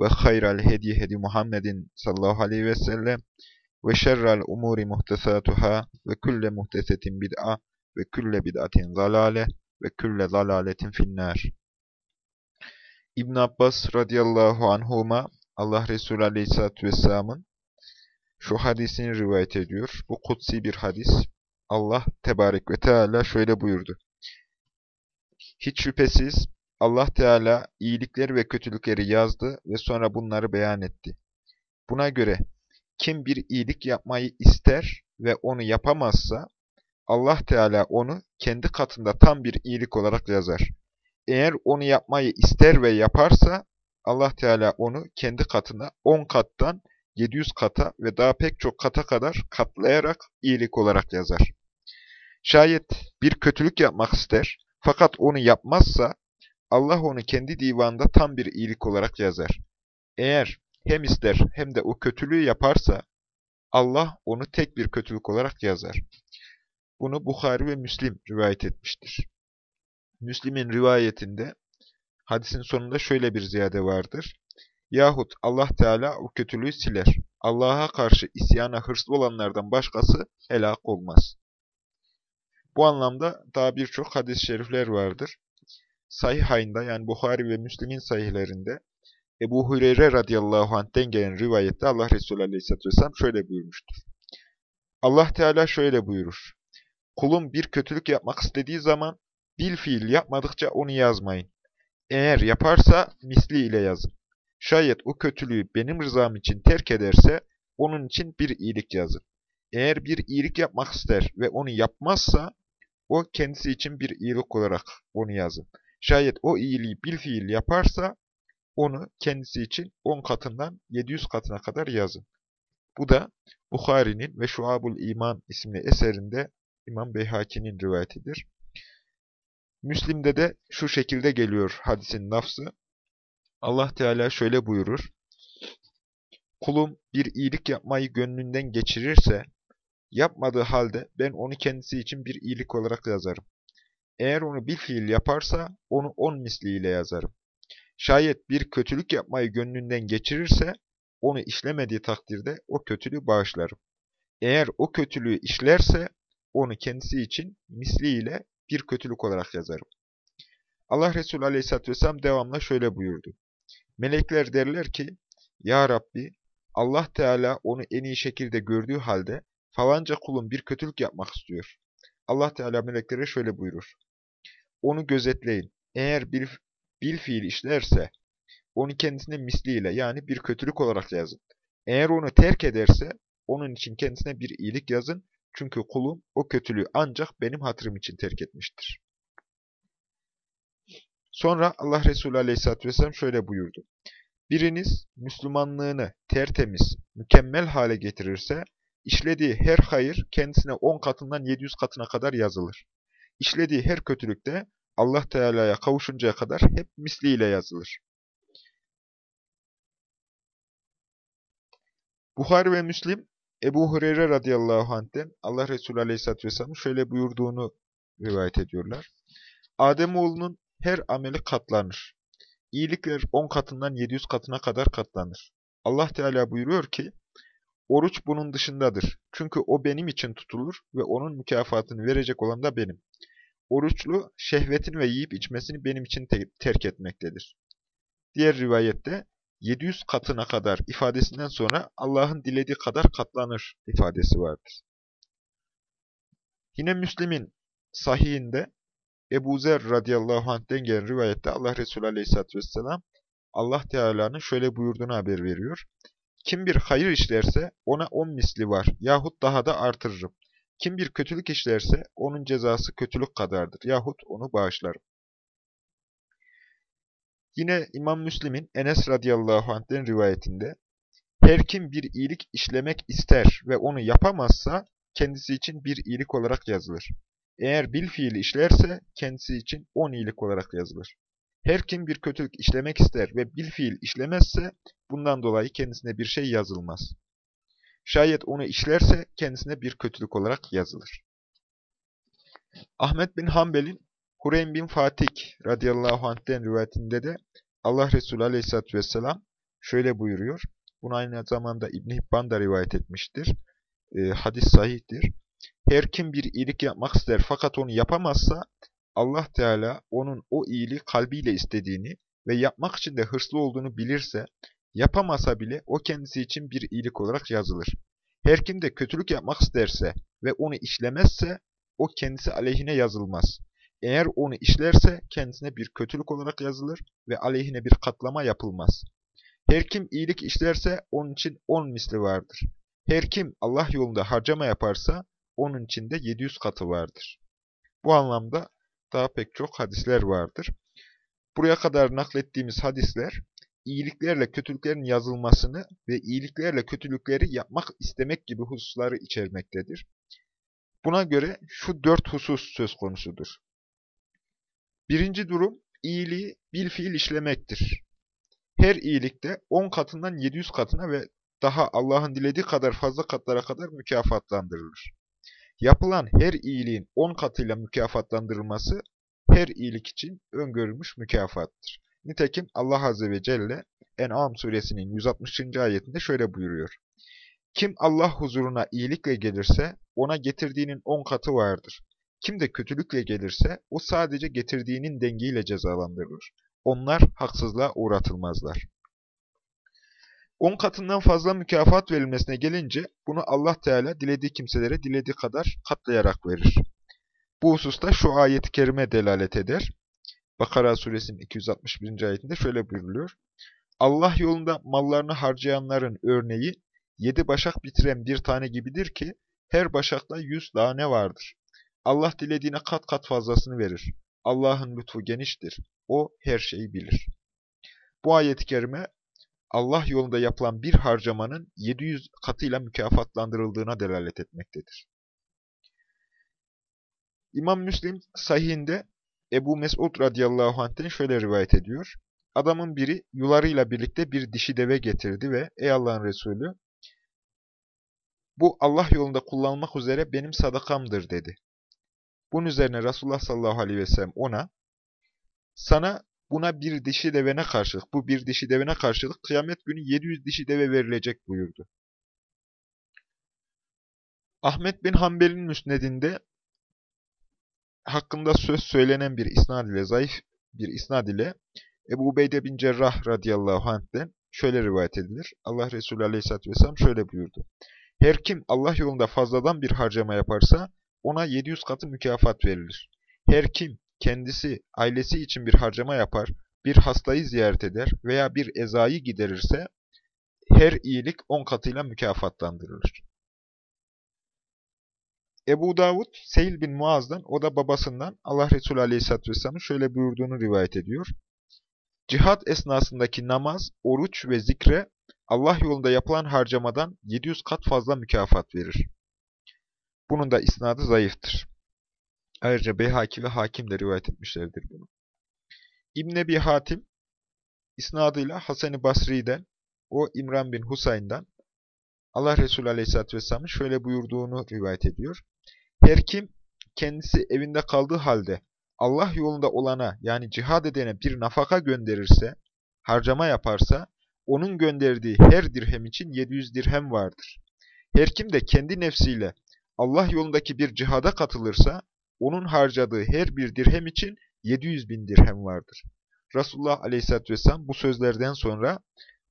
ve hayral hediye hedi Muhammedin sallallahu aleyhi ve sellem ve şerrel umuri muhtesatuhâ ve külle muhtesetin bid'a ve külle bid'atin zalale ve külle zalaletin finnâr. İbn Abbas radıyallahu anhuma Allah Resulü aleyhissalatü vesselamın şu hadisini rivayet ediyor. Bu kutsi bir hadis. Allah tebarek ve teala şöyle buyurdu. Hiç şüphesiz Allah Teala iyilikleri ve kötülükleri yazdı ve sonra bunları beyan etti. Buna göre kim bir iyilik yapmayı ister ve onu yapamazsa Allah Teala onu kendi katında tam bir iyilik olarak yazar. Eğer onu yapmayı ister ve yaparsa Allah Teala onu kendi katına 10 kattan 700 kata ve daha pek çok kata kadar katlayarak iyilik olarak yazar. Şayet bir kötülük yapmak ister fakat onu yapmazsa Allah onu kendi divanında tam bir iyilik olarak yazar. Eğer hem ister hem de o kötülüğü yaparsa Allah onu tek bir kötülük olarak yazar. Bunu Bukhari ve Müslim rivayet etmiştir. Müslim'in rivayetinde hadisin sonunda şöyle bir ziyade vardır. Yahut Allah Teala o kötülüğü siler. Allah'a karşı isyana hırslı olanlardan başkası helak olmaz. Bu anlamda daha birçok hadis-i şerifler vardır. Sahihayında yani Bukhari ve Müslim'in sahihlerinde Ebu Hureyre radıyallahu anh'ten gelen rivayette Allah Resulü aleyhisselatü vesselam şöyle buyurmuştur. Allah Teala şöyle buyurur. Kulum bir kötülük yapmak istediği zaman bil fiil yapmadıkça onu yazmayın. Eğer yaparsa misli ile yazın. Şayet o kötülüğü benim rızam için terk ederse onun için bir iyilik yazın. Eğer bir iyilik yapmak ister ve onu yapmazsa o kendisi için bir iyilik olarak onu yazın. Şayet o iyiliği bil fiil yaparsa onu kendisi için 10 katından 700 katına kadar yazın. Bu da Bukhari'nin ve Şuabul İman isimli eserinde İmam Beyhaki'nin rivayetidir. Müslim'de de şu şekilde geliyor hadisin nafsı. Allah Teala şöyle buyurur. Kulum bir iyilik yapmayı gönlünden geçirirse, yapmadığı halde ben onu kendisi için bir iyilik olarak yazarım. Eğer onu bir fiil yaparsa onu on misliyle yazarım. Şayet bir kötülük yapmayı gönlünden geçirirse onu işlemediği takdirde o kötülüğü bağışlarım. Eğer o kötülüğü işlerse onu kendisi için misliyle bir kötülük olarak yazarım. Allah Resulü Aleyhisselatü Vesselam devamlı şöyle buyurdu. Melekler derler ki, Ya Rabbi, Allah Teala onu en iyi şekilde gördüğü halde falanca kulun bir kötülük yapmak istiyor. Allah Teala meleklere şöyle buyurur. Onu gözetleyin. Eğer bir bil fiil işlerse onu kendisine misliyle yani bir kötülük olarak yazın. Eğer onu terk ederse onun için kendisine bir iyilik yazın. Çünkü kulum o kötülüğü ancak benim hatırım için terk etmiştir. Sonra Allah Resulü Aleyhisselatü Vesselam şöyle buyurdu. Biriniz Müslümanlığını tertemiz, mükemmel hale getirirse, işlediği her hayır kendisine 10 katından 700 katına kadar yazılır. İşlediği her kötülükte Allah Teala'ya kavuşuncaya kadar hep misliyle yazılır. Bukhari ve Müslim, Ebu Hureyre radıyallahu anh'ten Allah Resulü aleyhisselatü vesselam şöyle buyurduğunu rivayet ediyorlar. Ademoğlunun her ameli katlanır. İyilikler 10 katından 700 katına kadar katlanır. Allah Teala buyuruyor ki, Oruç bunun dışındadır. Çünkü o benim için tutulur ve onun mükafatını verecek olan da benim. Oruçlu, şehvetini ve yiyip içmesini benim için te terk etmektedir. Diğer rivayette, 700 katına kadar ifadesinden sonra Allah'ın dilediği kadar katlanır ifadesi vardır. Yine Müslim'in sahihinde Ebu Zer radıyallahu anh'den gelen rivayette Allah Resulü aleyhisselatü vesselam Allah Teala'nın şöyle buyurduğunu haber veriyor. Kim bir hayır işlerse ona on misli var yahut daha da artırırım. Kim bir kötülük işlerse onun cezası kötülük kadardır yahut onu bağışlarım. Yine İmam Müslim'in Enes radıyallahu anh'ten rivayetinde her kim bir iyilik işlemek ister ve onu yapamazsa kendisi için bir iyilik olarak yazılır. Eğer bil fiili işlerse kendisi için on iyilik olarak yazılır. Her kim bir kötülük işlemek ister ve bil fiil işlemezse bundan dolayı kendisine bir şey yazılmaz. Şayet onu işlerse kendisine bir kötülük olarak yazılır. Ahmet bin Hanbel'in Hureyn bin Fatih radıyallahu anh'ten rivayetinde de Allah Resulü aleyhissalatü vesselam şöyle buyuruyor. Bunu aynı zamanda İbn Hibban da rivayet etmiştir. E, hadis sahihtir. Her kim bir iyilik yapmak ister fakat onu yapamazsa Allah Teala onun o iyiliği kalbiyle istediğini ve yapmak için de hırslı olduğunu bilirse yapamasa bile o kendisi için bir iyilik olarak yazılır. Her kim de kötülük yapmak isterse ve onu işlemezse o kendisi aleyhine yazılmaz. Eğer onu işlerse kendisine bir kötülük olarak yazılır ve aleyhine bir katlama yapılmaz. Her kim iyilik işlerse onun için on misli vardır. Her kim Allah yolunda harcama yaparsa onun için de 700 katı vardır. Bu anlamda daha pek çok hadisler vardır. Buraya kadar naklettiğimiz hadisler, iyiliklerle kötülüklerin yazılmasını ve iyiliklerle kötülükleri yapmak istemek gibi hususları içermektedir. Buna göre şu dört husus söz konusudur. Birinci durum, iyiliği bil fiil işlemektir. Her iyilikte 10 katından 700 katına ve daha Allah'ın dilediği kadar fazla katlara kadar mükafatlandırılır. Yapılan her iyiliğin 10 katıyla mükafatlandırılması her iyilik için öngörülmüş mükafattır. Nitekim Allah Azze ve Celle En'am suresinin 160. ayetinde şöyle buyuruyor. Kim Allah huzuruna iyilikle gelirse ona getirdiğinin 10 katı vardır. Kim de kötülükle gelirse o sadece getirdiğinin dengiyle cezalandırılır. Onlar haksızlığa uğratılmazlar. 10 katından fazla mükafat verilmesine gelince bunu Allah Teala dilediği kimselere dilediği kadar katlayarak verir. Bu hususta şu ayet-i kerime delalet eder. Bakara suresinin 261. ayetinde şöyle buyuruluyor. Allah yolunda mallarını harcayanların örneği yedi başak bitiren bir tane gibidir ki her başakta yüz tane vardır. Allah dilediğine kat kat fazlasını verir. Allah'ın lütfu geniştir. O her şeyi bilir. Bu ayet-i kerime Allah yolunda yapılan bir harcamanın 700 katıyla mükafatlandırıldığına delalet etmektedir. İmam Müslim sahihinde Ebu Mesud radıyallahu anh'ten şöyle rivayet ediyor. Adamın biri yularıyla birlikte bir dişi deve getirdi ve ey Allah'ın Resulü bu Allah yolunda kullanmak üzere benim sadakamdır dedi. Bunun üzerine Resulullah sallallahu aleyhi ve sellem ona sana buna bir dişi devene karşılık, bu bir dişi devene karşılık kıyamet günü 700 dişi deve verilecek buyurdu. Ahmet bin Hanbel'in müsnedinde hakkında söz söylenen bir isnad ile, zayıf bir isnad ile Ebu Ubeyde bin Cerrah radıyallahu anh'den şöyle rivayet edilir. Allah Resulü aleyhisselatü vesselam şöyle buyurdu. Her kim Allah yolunda fazladan bir harcama yaparsa ona 700 katı mükafat verilir. Her kim kendisi, ailesi için bir harcama yapar, bir hastayı ziyaret eder veya bir ezayı giderirse her iyilik 10 katıyla mükafatlandırılır. Ebu Davud, Seyil bin Muaz'dan, o da babasından Allah Resulü Aleyhisselatü Vesselam'ın şöyle buyurduğunu rivayet ediyor. Cihat esnasındaki namaz, oruç ve zikre Allah yolunda yapılan harcamadan 700 kat fazla mükafat verir. Bunun da isnadı zayıftır. Ayrıca Beyhaki ve Hakim de rivayet etmişlerdir bunu. İbn Ebi Hatim isnadıyla Hasan-ı Basri'den, o İmran bin Husayn'dan Allah Resulü Aleyhisselatü Vesselam'ın şöyle buyurduğunu rivayet ediyor. Her kim kendisi evinde kaldığı halde Allah yolunda olana yani cihad edene bir nafaka gönderirse, harcama yaparsa, onun gönderdiği her dirhem için 700 dirhem vardır. Her kim de kendi nefsiyle Allah yolundaki bir cihada katılırsa, onun harcadığı her bir dirhem için 700 bin dirhem vardır. Resulullah Aleyhisselatü Vesselam bu sözlerden sonra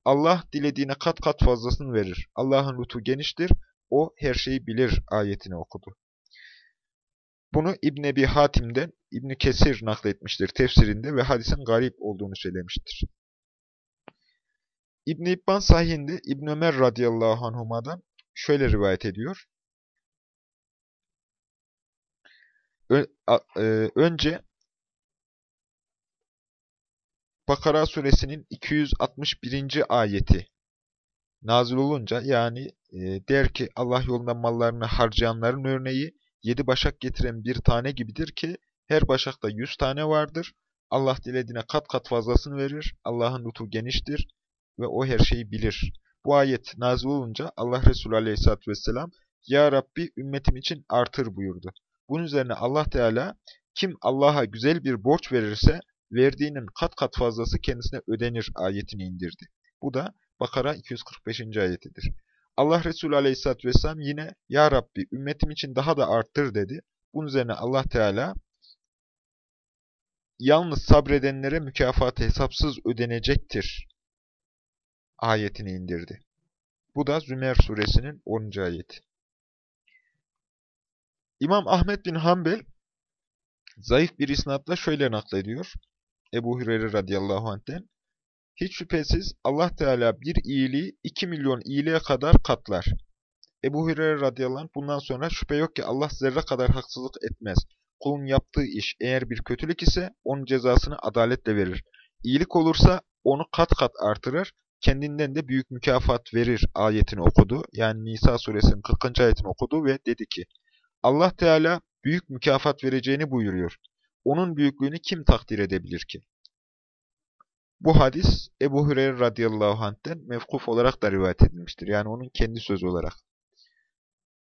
Allah dilediğine kat kat fazlasını verir. Allah'ın lütfu geniştir, o her şeyi bilir ayetini okudu. Bunu İbn Ebi Hatim'den İbn Kesir nakletmiştir tefsirinde ve hadisin garip olduğunu söylemiştir. İbn İbban sahihinde İbn Ömer radıyallahu anhuma'dan şöyle rivayet ediyor. E, önce Bakara suresinin 261. ayeti nazil olunca yani e, der ki Allah yolunda mallarını harcayanların örneği yedi başak getiren bir tane gibidir ki her başakta yüz tane vardır. Allah dilediğine kat kat fazlasını verir. Allah'ın lütfu geniştir ve o her şeyi bilir. Bu ayet nazil olunca Allah Resulü Aleyhisselatü Vesselam Ya Rabbi ümmetim için artır buyurdu. Bunun üzerine Allah Teala kim Allah'a güzel bir borç verirse verdiğinin kat kat fazlası kendisine ödenir ayetini indirdi. Bu da Bakara 245. ayetidir. Allah Resulü Aleyhisselatü Vesselam yine Ya Rabbi ümmetim için daha da arttır dedi. Bunun üzerine Allah Teala yalnız sabredenlere mükafat hesapsız ödenecektir ayetini indirdi. Bu da Zümer suresinin 10. ayeti. İmam Ahmet bin Hanbel zayıf bir isnatla şöyle naklediyor. Ebu Hureyre radıyallahu anh'ten. Hiç şüphesiz Allah Teala bir iyiliği 2 milyon iyiliğe kadar katlar. Ebu Hureyre radıyallahu anh bundan sonra şüphe yok ki Allah zerre kadar haksızlık etmez. Kulun yaptığı iş eğer bir kötülük ise onun cezasını adaletle verir. İyilik olursa onu kat kat artırır, kendinden de büyük mükafat verir ayetini okudu. Yani Nisa suresinin 40. ayetini okudu ve dedi ki, Allah Teala büyük mükafat vereceğini buyuruyor. Onun büyüklüğünü kim takdir edebilir ki? Bu hadis Ebu Hureyre radıyallahu anh'ten mevkuf olarak da rivayet edilmiştir. Yani onun kendi sözü olarak.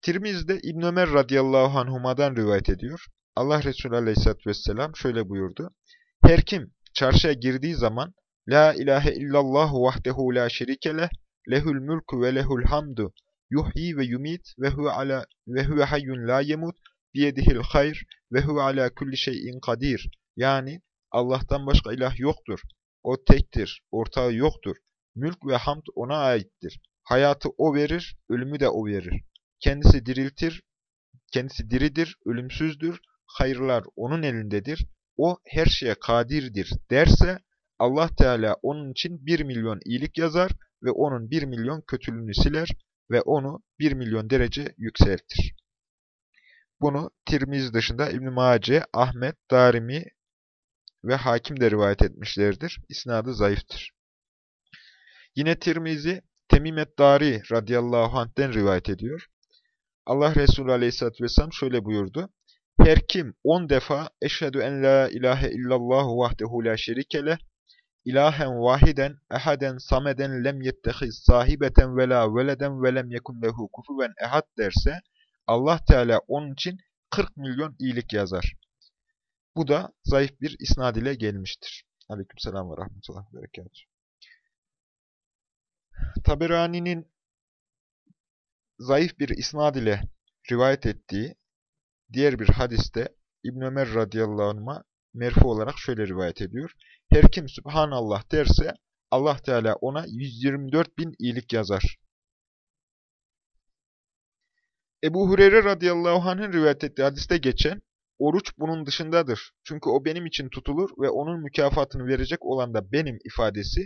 Tirmiz'de İbn Ömer radıyallahu anhuma'dan rivayet ediyor. Allah Resulü aleyhissalatü vesselam şöyle buyurdu. Her kim çarşıya girdiği zaman La ilahe illallah vahdehu la şerikeleh lehul mulku ve lehul hamdu yuhyi ve yumit ve huve ala ve huve hayyun la yemut biyedihil hayr ve huve ala kulli şeyin kadir. Yani Allah'tan başka ilah yoktur. O tektir, ortağı yoktur. Mülk ve hamd ona aittir. Hayatı o verir, ölümü de o verir. Kendisi diriltir, kendisi diridir, ölümsüzdür. Hayırlar onun elindedir. O her şeye kadirdir derse Allah Teala onun için bir milyon iyilik yazar ve onun bir milyon kötülüğünü siler ve onu bir milyon derece yükseltir. Bunu Tirmiz dışında İbn-i Mace, Ahmet, Darimi ve Hakim de rivayet etmişlerdir. İsnadı zayıftır. Yine Tirmizi Temimet Dari radıyallahu anh'den rivayet ediyor. Allah Resulü aleyhissalatü vesselam şöyle buyurdu. Her kim on defa eşhedü en la ilahe illallah vahdehu la şerikeleh ilahen vahiden ehaden sameden lem yettehiz sahibeten ve la veleden ve lem yekun lehu kufuven ehad derse Allah Teala onun için 40 milyon iyilik yazar. Bu da zayıf bir isnad ile gelmiştir. Aleykümselam ve rahmetullah ve berekatuhu. Taberani'nin zayıf bir isnad ile rivayet ettiği diğer bir hadiste İbn Ömer radıyallahu anh'a merfu olarak şöyle rivayet ediyor. Her kim Subhanallah derse Allah Teala ona 124 bin iyilik yazar. Ebu Hureyre radıyallahu anh'ın rivayet ettiği hadiste geçen Oruç bunun dışındadır. Çünkü o benim için tutulur ve onun mükafatını verecek olan da benim ifadesi,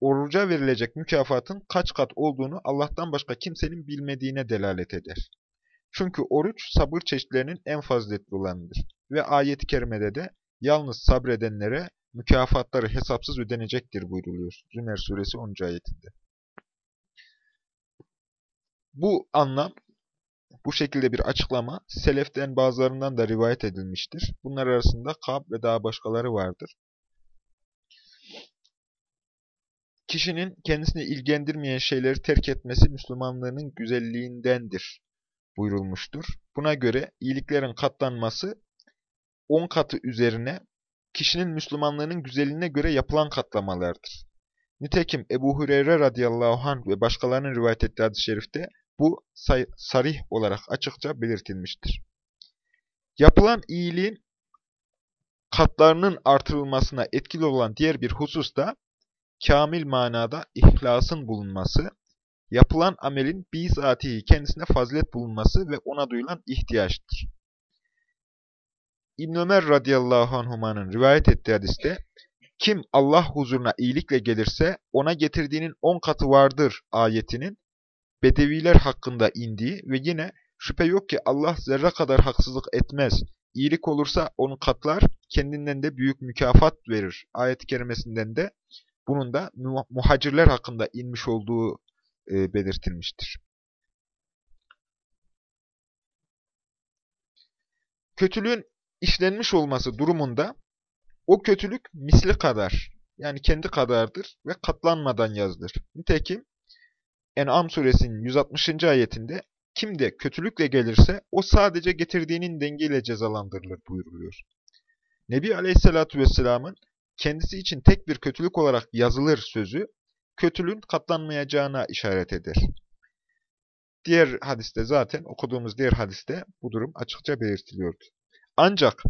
oruca verilecek mükafatın kaç kat olduğunu Allah'tan başka kimsenin bilmediğine delalet eder. Çünkü oruç sabır çeşitlerinin en faziletli olanıdır. Ve ayet-i kerimede de yalnız sabredenlere mükafatları hesapsız ödenecektir buyruluyor. Zümer suresi 10. ayetinde. Bu anlam bu şekilde bir açıklama seleften bazılarından da rivayet edilmiştir. Bunlar arasında Kab ve daha başkaları vardır. Kişinin kendisini ilgilendirmeyen şeyleri terk etmesi Müslümanlığının güzelliğindendir buyurulmuştur. Buna göre iyiliklerin katlanması 10 katı üzerine kişinin Müslümanlığının güzelliğine göre yapılan katlamalardır. Nitekim Ebu Hureyre radıyallahu anh ve başkalarının rivayet ettiği hadis-i şerifte bu sarih olarak açıkça belirtilmiştir. Yapılan iyiliğin katlarının artırılmasına etkili olan diğer bir husus da kamil manada ihlasın bulunması, yapılan amelin bizatihi kendisine fazilet bulunması ve ona duyulan ihtiyaçtır. İbn Ömer radıyallahu anhumanın rivayet ettiği hadiste kim Allah huzuruna iyilikle gelirse ona getirdiğinin on katı vardır ayetinin Bedeviler hakkında indiği ve yine şüphe yok ki Allah zerre kadar haksızlık etmez iyilik olursa onu katlar, kendinden de büyük mükafat verir. Ayet-i kerimesinden de bunun da muhacirler hakkında inmiş olduğu e, belirtilmiştir. Kötülüğün işlenmiş olması durumunda o kötülük misli kadar, yani kendi kadardır ve katlanmadan yazılır. Nitekim En'am suresinin 160. ayetinde kim de kötülükle gelirse o sadece getirdiğinin dengiyle cezalandırılır buyuruluyor. Nebi Aleyhisselatü Vesselam'ın kendisi için tek bir kötülük olarak yazılır sözü, kötülüğün katlanmayacağına işaret eder. Diğer hadiste zaten, okuduğumuz diğer hadiste bu durum açıkça belirtiliyordu. Ancak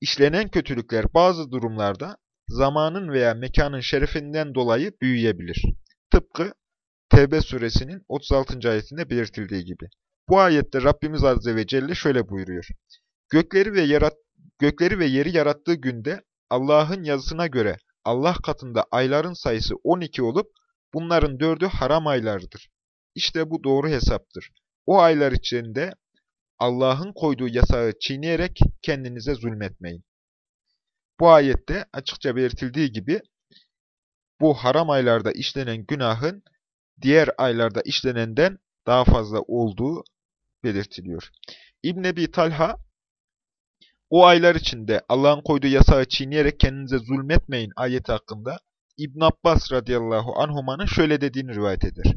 işlenen kötülükler bazı durumlarda zamanın veya mekanın şerefinden dolayı büyüyebilir. Tıpkı Tevbe suresinin 36. ayetinde belirtildiği gibi. Bu ayette Rabbimiz Azze ve Celle şöyle buyuruyor. Gökleri ve, yarat, gökleri ve yeri yarattığı günde Allah'ın yazısına göre Allah katında ayların sayısı 12 olup bunların dördü haram aylardır. İşte bu doğru hesaptır. O aylar içinde Allah'ın koyduğu yasağı çiğneyerek kendinize zulmetmeyin. Bu ayette açıkça belirtildiği gibi bu haram aylarda işlenen günahın diğer aylarda işlenenden daha fazla olduğu belirtiliyor. İbn Ebi Talha o aylar içinde Allah'ın koyduğu yasağı çiğneyerek kendinize zulmetmeyin ayeti hakkında İbn Abbas radıyallahu anhumanın şöyle dediğini rivayet eder.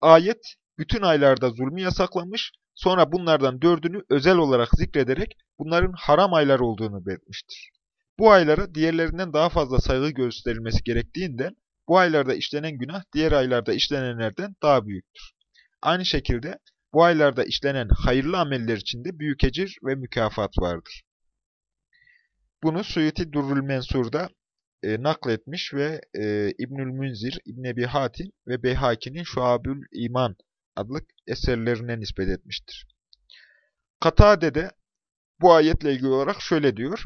Ayet bütün aylarda zulmü yasaklamış, sonra bunlardan dördünü özel olarak zikrederek bunların haram aylar olduğunu belirtmiştir. Bu aylara diğerlerinden daha fazla saygı gösterilmesi gerektiğinden bu aylarda işlenen günah diğer aylarda işlenenlerden daha büyüktür. Aynı şekilde bu aylarda işlenen hayırlı ameller içinde büyük ecir ve mükafat vardır. Bunu Suyuti Durrul Mensur'da e, nakletmiş ve e, İbnül Münzir, İbn Ebi Hatim ve Beyhaki'nin Şuabül İman adlı eserlerine nispet etmiştir. Katade de bu ayetle ilgili olarak şöyle diyor.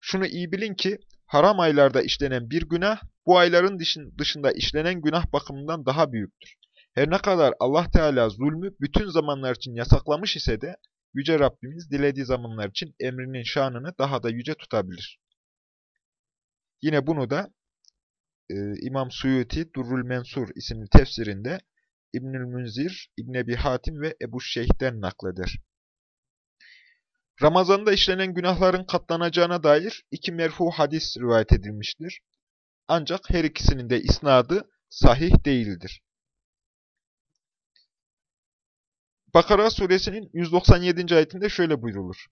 Şunu iyi bilin ki haram aylarda işlenen bir günah, bu ayların dışında işlenen günah bakımından daha büyüktür. Her ne kadar Allah Teala zulmü bütün zamanlar için yasaklamış ise de, Yüce Rabbimiz dilediği zamanlar için emrinin şanını daha da yüce tutabilir. Yine bunu da e, İmam Suyuti Durrul Mensur isimli tefsirinde İbnül Münzir, İbn Ebi Hatim ve Ebu Şeyh'ten nakleder. Ramazanda işlenen günahların katlanacağına dair iki merfu hadis rivayet edilmiştir. Ancak her ikisinin de isnadı sahih değildir. Bakara suresinin 197. ayetinde şöyle buyrulur.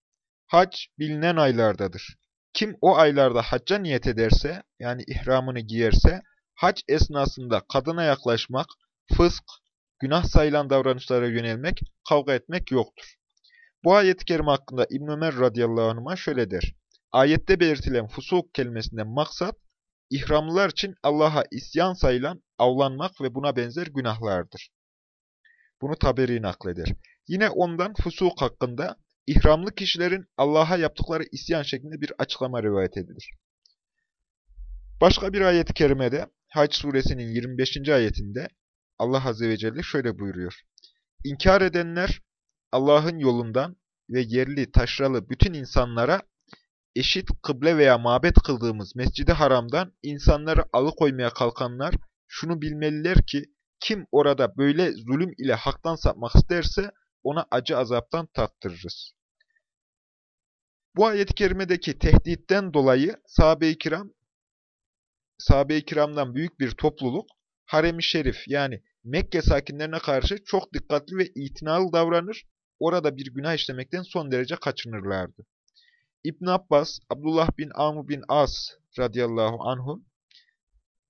Hac bilinen aylardadır. Kim o aylarda hacca niyet ederse, yani ihramını giyerse, hac esnasında kadına yaklaşmak, fısk, günah sayılan davranışlara yönelmek, kavga etmek yoktur. Bu ayet-i kerime hakkında İbn Ömer radıyallahu anh'a şöyle der. Ayette belirtilen fusuk kelimesinden maksat, ihramlılar için Allah'a isyan sayılan avlanmak ve buna benzer günahlardır. Bunu Taberi nakleder. Yine ondan fusuk hakkında ihramlı kişilerin Allah'a yaptıkları isyan şeklinde bir açıklama rivayet edilir. Başka bir ayet-i kerimede Hac suresinin 25. ayetinde Allah Azze ve Celle şöyle buyuruyor. İnkar edenler Allah'ın yolundan ve yerli, taşralı bütün insanlara eşit kıble veya mabet kıldığımız mescidi haramdan insanları alıkoymaya kalkanlar şunu bilmeliler ki kim orada böyle zulüm ile haktan sapmak isterse ona acı azaptan tattırırız. Bu ayet-i kerimedeki tehditten dolayı sahabe-i kiram, sahabe-i kiramdan büyük bir topluluk, harem-i şerif yani Mekke sakinlerine karşı çok dikkatli ve itinalı davranır, orada bir günah işlemekten son derece kaçınırlardı. İbn Abbas, Abdullah bin Amr bin As radıyallahu anhum,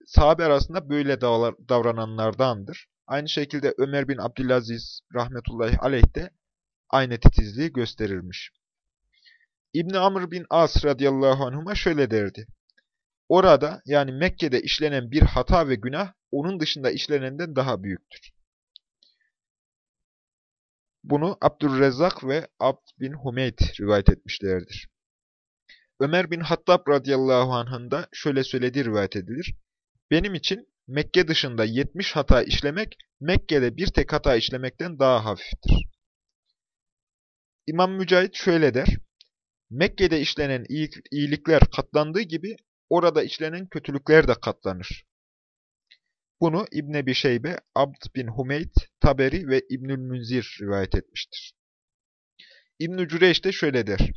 sahabe arasında böyle davrananlardandır. Aynı şekilde Ömer bin Abdülaziz rahmetullahi aleyh de aynı titizliği gösterirmiş. İbn Amr bin As radıyallahu anhuma şöyle derdi. Orada yani Mekke'de işlenen bir hata ve günah onun dışında işlenenden daha büyüktür. Bunu Abdülrezzak ve Abd bin Humeyd rivayet etmişlerdir. Ömer bin Hattab radıyallahu anh'ın da şöyle söylediği rivayet edilir. Benim için Mekke dışında 70 hata işlemek, Mekke'de bir tek hata işlemekten daha hafiftir. İmam Mücahit şöyle der. Mekke'de işlenen iyilikler katlandığı gibi orada işlenen kötülükler de katlanır. Bunu İbn Ebi Şeybe, Abd bin Humeyd, Taberi ve İbnül Münzir rivayet etmiştir. İbn-i Cüreyş de şöyle der.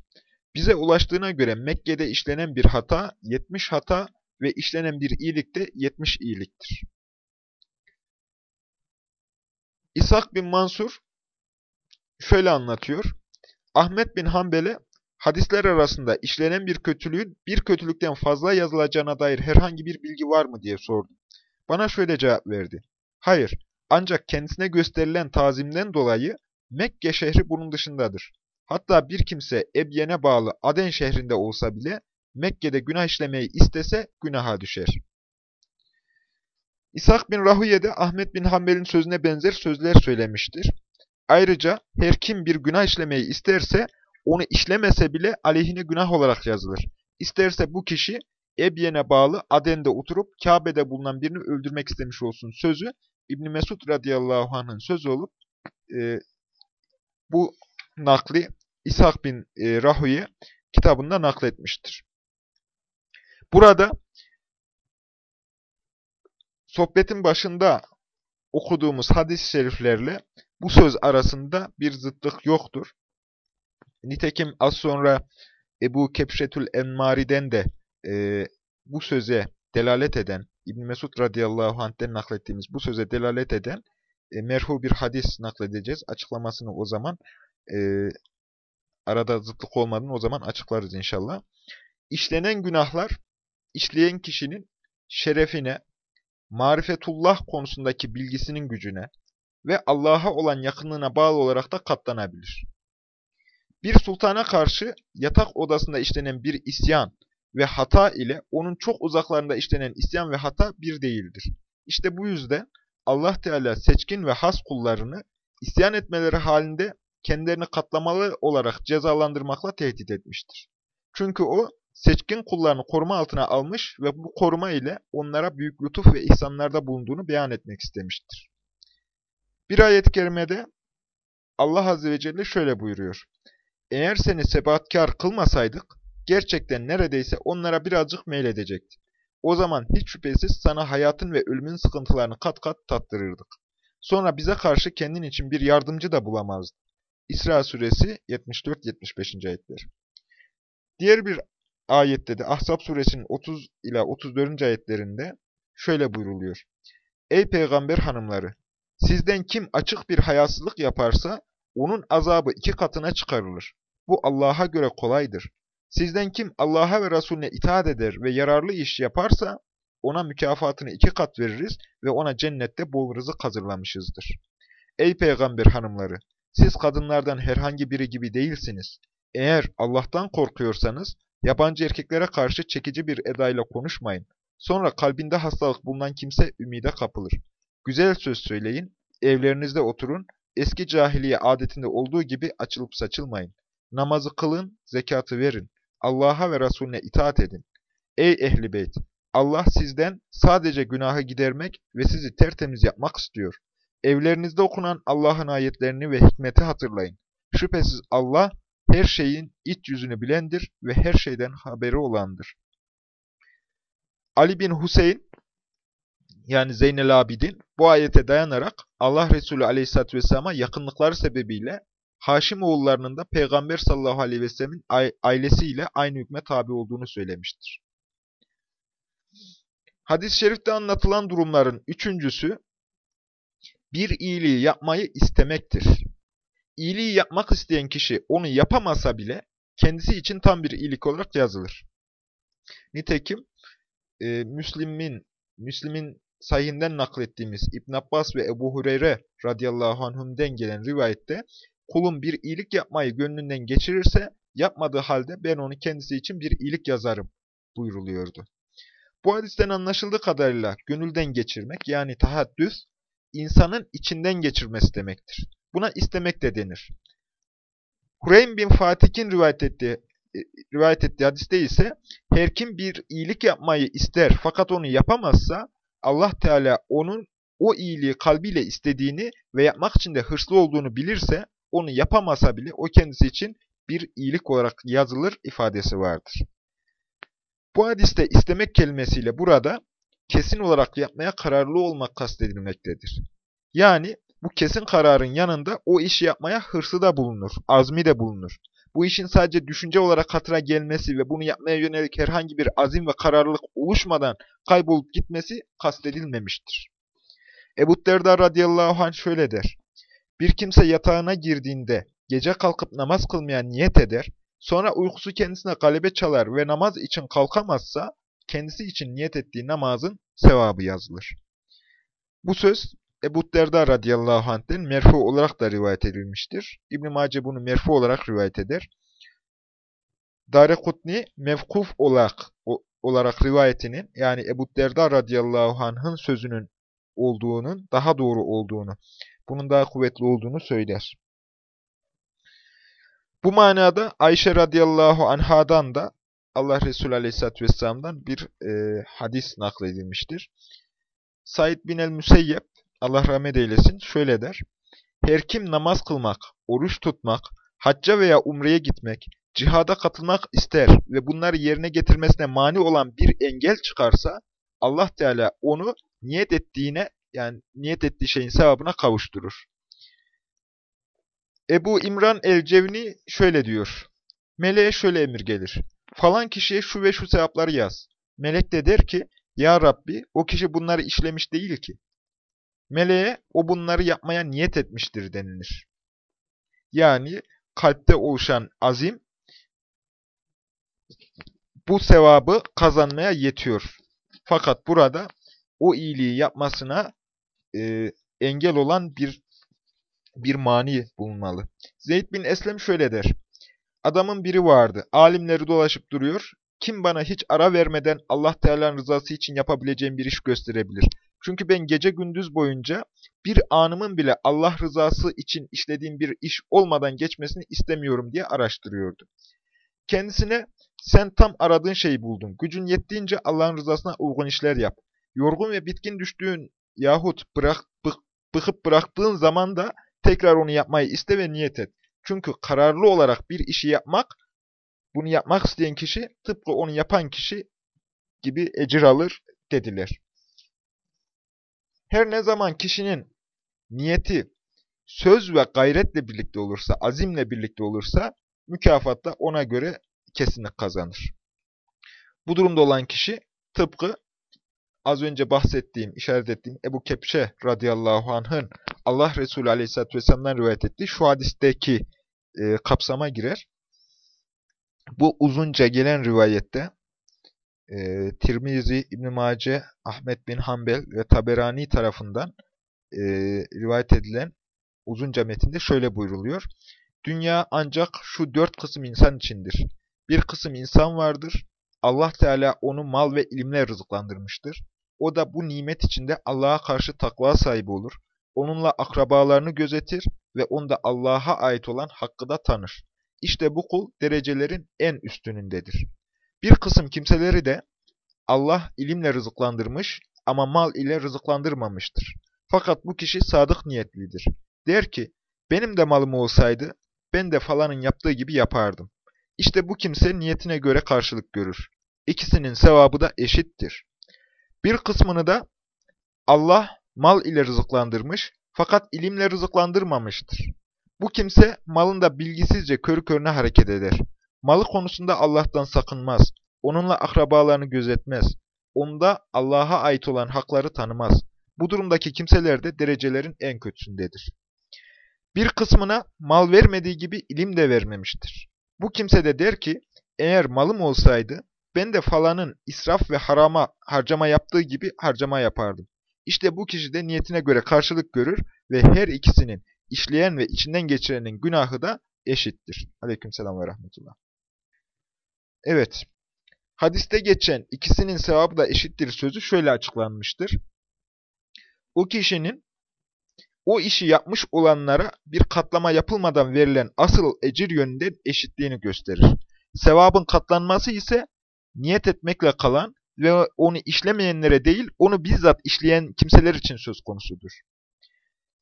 Bize ulaştığına göre Mekke'de işlenen bir hata 70 hata ve işlenen bir iyilik de 70 iyiliktir. İshak bin Mansur şöyle anlatıyor. Ahmet bin Hanbel'e hadisler arasında işlenen bir kötülüğün bir kötülükten fazla yazılacağına dair herhangi bir bilgi var mı diye sordum. Bana şöyle cevap verdi. Hayır, ancak kendisine gösterilen tazimden dolayı Mekke şehri bunun dışındadır. Hatta bir kimse Ebyen'e bağlı Aden şehrinde olsa bile Mekke'de günah işlemeyi istese günaha düşer. İshak bin Rahuye de Ahmet bin Hanbel'in sözüne benzer sözler söylemiştir. Ayrıca her kim bir günah işlemeyi isterse onu işlemese bile aleyhine günah olarak yazılır. İsterse bu kişi Ebyen'e bağlı Aden'de oturup Kabe'de bulunan birini öldürmek istemiş olsun sözü İbn Mesud radıyallahu anh'ın sözü olup e, bu nakli İshak bin e, Rahuye kitabında nakletmiştir. Burada sohbetin başında okuduğumuz hadis-i şeriflerle bu söz arasında bir zıtlık yoktur. Nitekim az sonra Ebu Kepşetül Enmari'den de e, bu söze delalet eden, İbn Mesud radıyallahu anh'ten naklettiğimiz bu söze delalet eden e, merhu bir hadis nakledeceğiz. Açıklamasını o zaman e, arada zıtlık olmadığını o zaman açıklarız inşallah. İşlenen günahlar işleyen kişinin şerefine, marifetullah konusundaki bilgisinin gücüne ve Allah'a olan yakınlığına bağlı olarak da katlanabilir. Bir sultana karşı yatak odasında işlenen bir isyan ve hata ile onun çok uzaklarında işlenen isyan ve hata bir değildir. İşte bu yüzden Allah Teala seçkin ve has kullarını isyan etmeleri halinde kendilerini katlamalı olarak cezalandırmakla tehdit etmiştir. Çünkü o seçkin kullarını koruma altına almış ve bu koruma ile onlara büyük lütuf ve ihsanlarda bulunduğunu beyan etmek istemiştir. Bir ayet-i kerimede Allah Azze ve Celle şöyle buyuruyor. Eğer seni sebatkar kılmasaydık, gerçekten neredeyse onlara birazcık meyledecektik. O zaman hiç şüphesiz sana hayatın ve ölümün sıkıntılarını kat kat tattırırdık. Sonra bize karşı kendin için bir yardımcı da bulamazdın. İsra suresi 74-75. ayetler. Diğer bir ayette de Ahzab suresinin 30 ila 34. ayetlerinde şöyle buyruluyor. Ey peygamber hanımları! Sizden kim açık bir hayasızlık yaparsa onun azabı iki katına çıkarılır. Bu Allah'a göre kolaydır. Sizden kim Allah'a ve Resulüne itaat eder ve yararlı iş yaparsa ona mükafatını iki kat veririz ve ona cennette bol rızık hazırlamışızdır. Ey peygamber hanımları! Siz kadınlardan herhangi biri gibi değilsiniz. Eğer Allah'tan korkuyorsanız, yabancı erkeklere karşı çekici bir edayla konuşmayın. Sonra kalbinde hastalık bulunan kimse ümide kapılır. Güzel söz söyleyin, evlerinizde oturun, eski cahiliye adetinde olduğu gibi açılıp saçılmayın. Namazı kılın, zekatı verin. Allah'a ve Resulüne itaat edin. Ey ehli beyt! Allah sizden sadece günahı gidermek ve sizi tertemiz yapmak istiyor. Evlerinizde okunan Allah'ın ayetlerini ve hikmeti hatırlayın. Şüphesiz Allah her şeyin iç yüzünü bilendir ve her şeyden haberi olandır. Ali bin Hüseyin yani Zeynel Abidin bu ayete dayanarak Allah Resulü Aleyhisselatü Vesselam'a yakınlıkları sebebiyle Haşim oğullarının da Peygamber sallallahu aleyhi ve sellemin ailesiyle aynı hükme tabi olduğunu söylemiştir. Hadis-i şerifte anlatılan durumların üçüncüsü, bir iyiliği yapmayı istemektir. İyiliği yapmak isteyen kişi onu yapamasa bile kendisi için tam bir iyilik olarak yazılır. Nitekim e, Müslim'in Müslim'in sahinden naklettiğimiz İbn Abbas ve Ebu Hureyre radıyallahu anhümden gelen rivayette kulum bir iyilik yapmayı gönlünden geçirirse yapmadığı halde ben onu kendisi için bir iyilik yazarım buyruluyordu. Bu hadisten anlaşıldığı kadarıyla gönülden geçirmek yani tahaddüs insanın içinden geçirmesi demektir. Buna istemek de denir. Hureym bin Fatih'in rivayet ettiği, e, rivayet ettiği hadiste ise her kim bir iyilik yapmayı ister fakat onu yapamazsa Allah Teala onun o iyiliği kalbiyle istediğini ve yapmak için de hırslı olduğunu bilirse onu yapamasa bile o kendisi için bir iyilik olarak yazılır ifadesi vardır. Bu hadiste istemek kelimesiyle burada kesin olarak yapmaya kararlı olmak kastedilmektedir. Yani bu kesin kararın yanında o işi yapmaya hırsı da bulunur, azmi de bulunur. Bu işin sadece düşünce olarak hatıra gelmesi ve bunu yapmaya yönelik herhangi bir azim ve kararlılık oluşmadan kaybolup gitmesi kastedilmemiştir. Ebu Derda radıyallahu anh şöyle der. Bir kimse yatağına girdiğinde gece kalkıp namaz kılmaya niyet eder, sonra uykusu kendisine galebe çalar ve namaz için kalkamazsa, kendisi için niyet ettiği namazın sevabı yazılır. Bu söz Ebu Derda radıyallahu anh'ten merfu olarak da rivayet edilmiştir. İbn-i Mace bunu merfu olarak rivayet eder. Darekutni mevkuf olarak, olarak rivayetinin yani Ebu Derda radıyallahu anh'ın sözünün olduğunun daha doğru olduğunu, bunun daha kuvvetli olduğunu söyler. Bu manada Ayşe radıyallahu anhadan da Allah Resulü aleyhisselatü vesselam'dan bir e, hadis nakledilmiştir. Said bin el-Müseyyep, Allah rahmet eylesin, şöyle der. Her kim namaz kılmak, oruç tutmak, hacca veya umreye gitmek, cihada katılmak ister ve bunları yerine getirmesine mani olan bir engel çıkarsa, Allah Teala onu niyet ettiğine, yani niyet ettiği şeyin sevabına kavuşturur. Ebu İmran el-Cevni şöyle diyor. Meleğe şöyle emir gelir. Falan kişiye şu ve şu sevapları yaz. Melek de der ki, Ya Rabbi o kişi bunları işlemiş değil ki. Meleğe o bunları yapmaya niyet etmiştir denilir. Yani kalpte oluşan azim bu sevabı kazanmaya yetiyor. Fakat burada o iyiliği yapmasına e, engel olan bir bir mani bulunmalı. Zeyd bin Eslem şöyle der. Adamın biri vardı. Alimleri dolaşıp duruyor. Kim bana hiç ara vermeden Allah Teala'nın rızası için yapabileceğim bir iş gösterebilir? Çünkü ben gece gündüz boyunca bir anımın bile Allah rızası için işlediğim bir iş olmadan geçmesini istemiyorum diye araştırıyordu. Kendisine sen tam aradığın şeyi buldun. Gücün yettiğince Allah'ın rızasına uygun işler yap. Yorgun ve bitkin düştüğün yahut bırak, bık, bıkıp bıraktığın zaman da tekrar onu yapmayı iste ve niyet et. Çünkü kararlı olarak bir işi yapmak, bunu yapmak isteyen kişi tıpkı onu yapan kişi gibi ecir alır dediler. Her ne zaman kişinin niyeti söz ve gayretle birlikte olursa, azimle birlikte olursa mükafat da ona göre kesinlik kazanır. Bu durumda olan kişi tıpkı az önce bahsettiğim, işaret ettiğim Ebu Kepşe radıyallahu anh'ın Allah Resulü aleyhisselatü vesselam'dan rivayet ettiği şu hadisteki e, kapsama girer. Bu uzunca gelen rivayette e, Tirmizi, İbn-i Mace, Ahmet bin Hanbel ve Taberani tarafından e, rivayet edilen uzunca metinde şöyle buyruluyor. Dünya ancak şu dört kısım insan içindir. Bir kısım insan vardır. Allah Teala onu mal ve ilimle rızıklandırmıştır. O da bu nimet içinde Allah'a karşı takva sahibi olur. Onunla akrabalarını gözetir ve onda Allah'a ait olan hakkı da tanır. İşte bu kul derecelerin en üstünündedir. Bir kısım kimseleri de Allah ilimle rızıklandırmış ama mal ile rızıklandırmamıştır. Fakat bu kişi sadık niyetlidir. Der ki, benim de malım olsaydı ben de falanın yaptığı gibi yapardım. İşte bu kimse niyetine göre karşılık görür. İkisinin sevabı da eşittir. Bir kısmını da Allah mal ile rızıklandırmış fakat ilimle rızıklandırmamıştır. Bu kimse malında bilgisizce körü körüne hareket eder. Malı konusunda Allah'tan sakınmaz. Onunla akrabalarını gözetmez. Onda Allah'a ait olan hakları tanımaz. Bu durumdaki kimseler de derecelerin en kötüsündedir. Bir kısmına mal vermediği gibi ilim de vermemiştir. Bu kimse de der ki, eğer malım olsaydı, ben de falanın israf ve harama harcama yaptığı gibi harcama yapardım. İşte bu kişi de niyetine göre karşılık görür ve her ikisinin işleyen ve içinden geçirenin günahı da eşittir. Aleykümselam ve rahmetullah. Evet, hadiste geçen ikisinin sevabı da eşittir sözü şöyle açıklanmıştır. O kişinin o işi yapmış olanlara bir katlama yapılmadan verilen asıl ecir yönünden eşitliğini gösterir. Sevabın katlanması ise niyet etmekle kalan ve onu işlemeyenlere değil, onu bizzat işleyen kimseler için söz konusudur.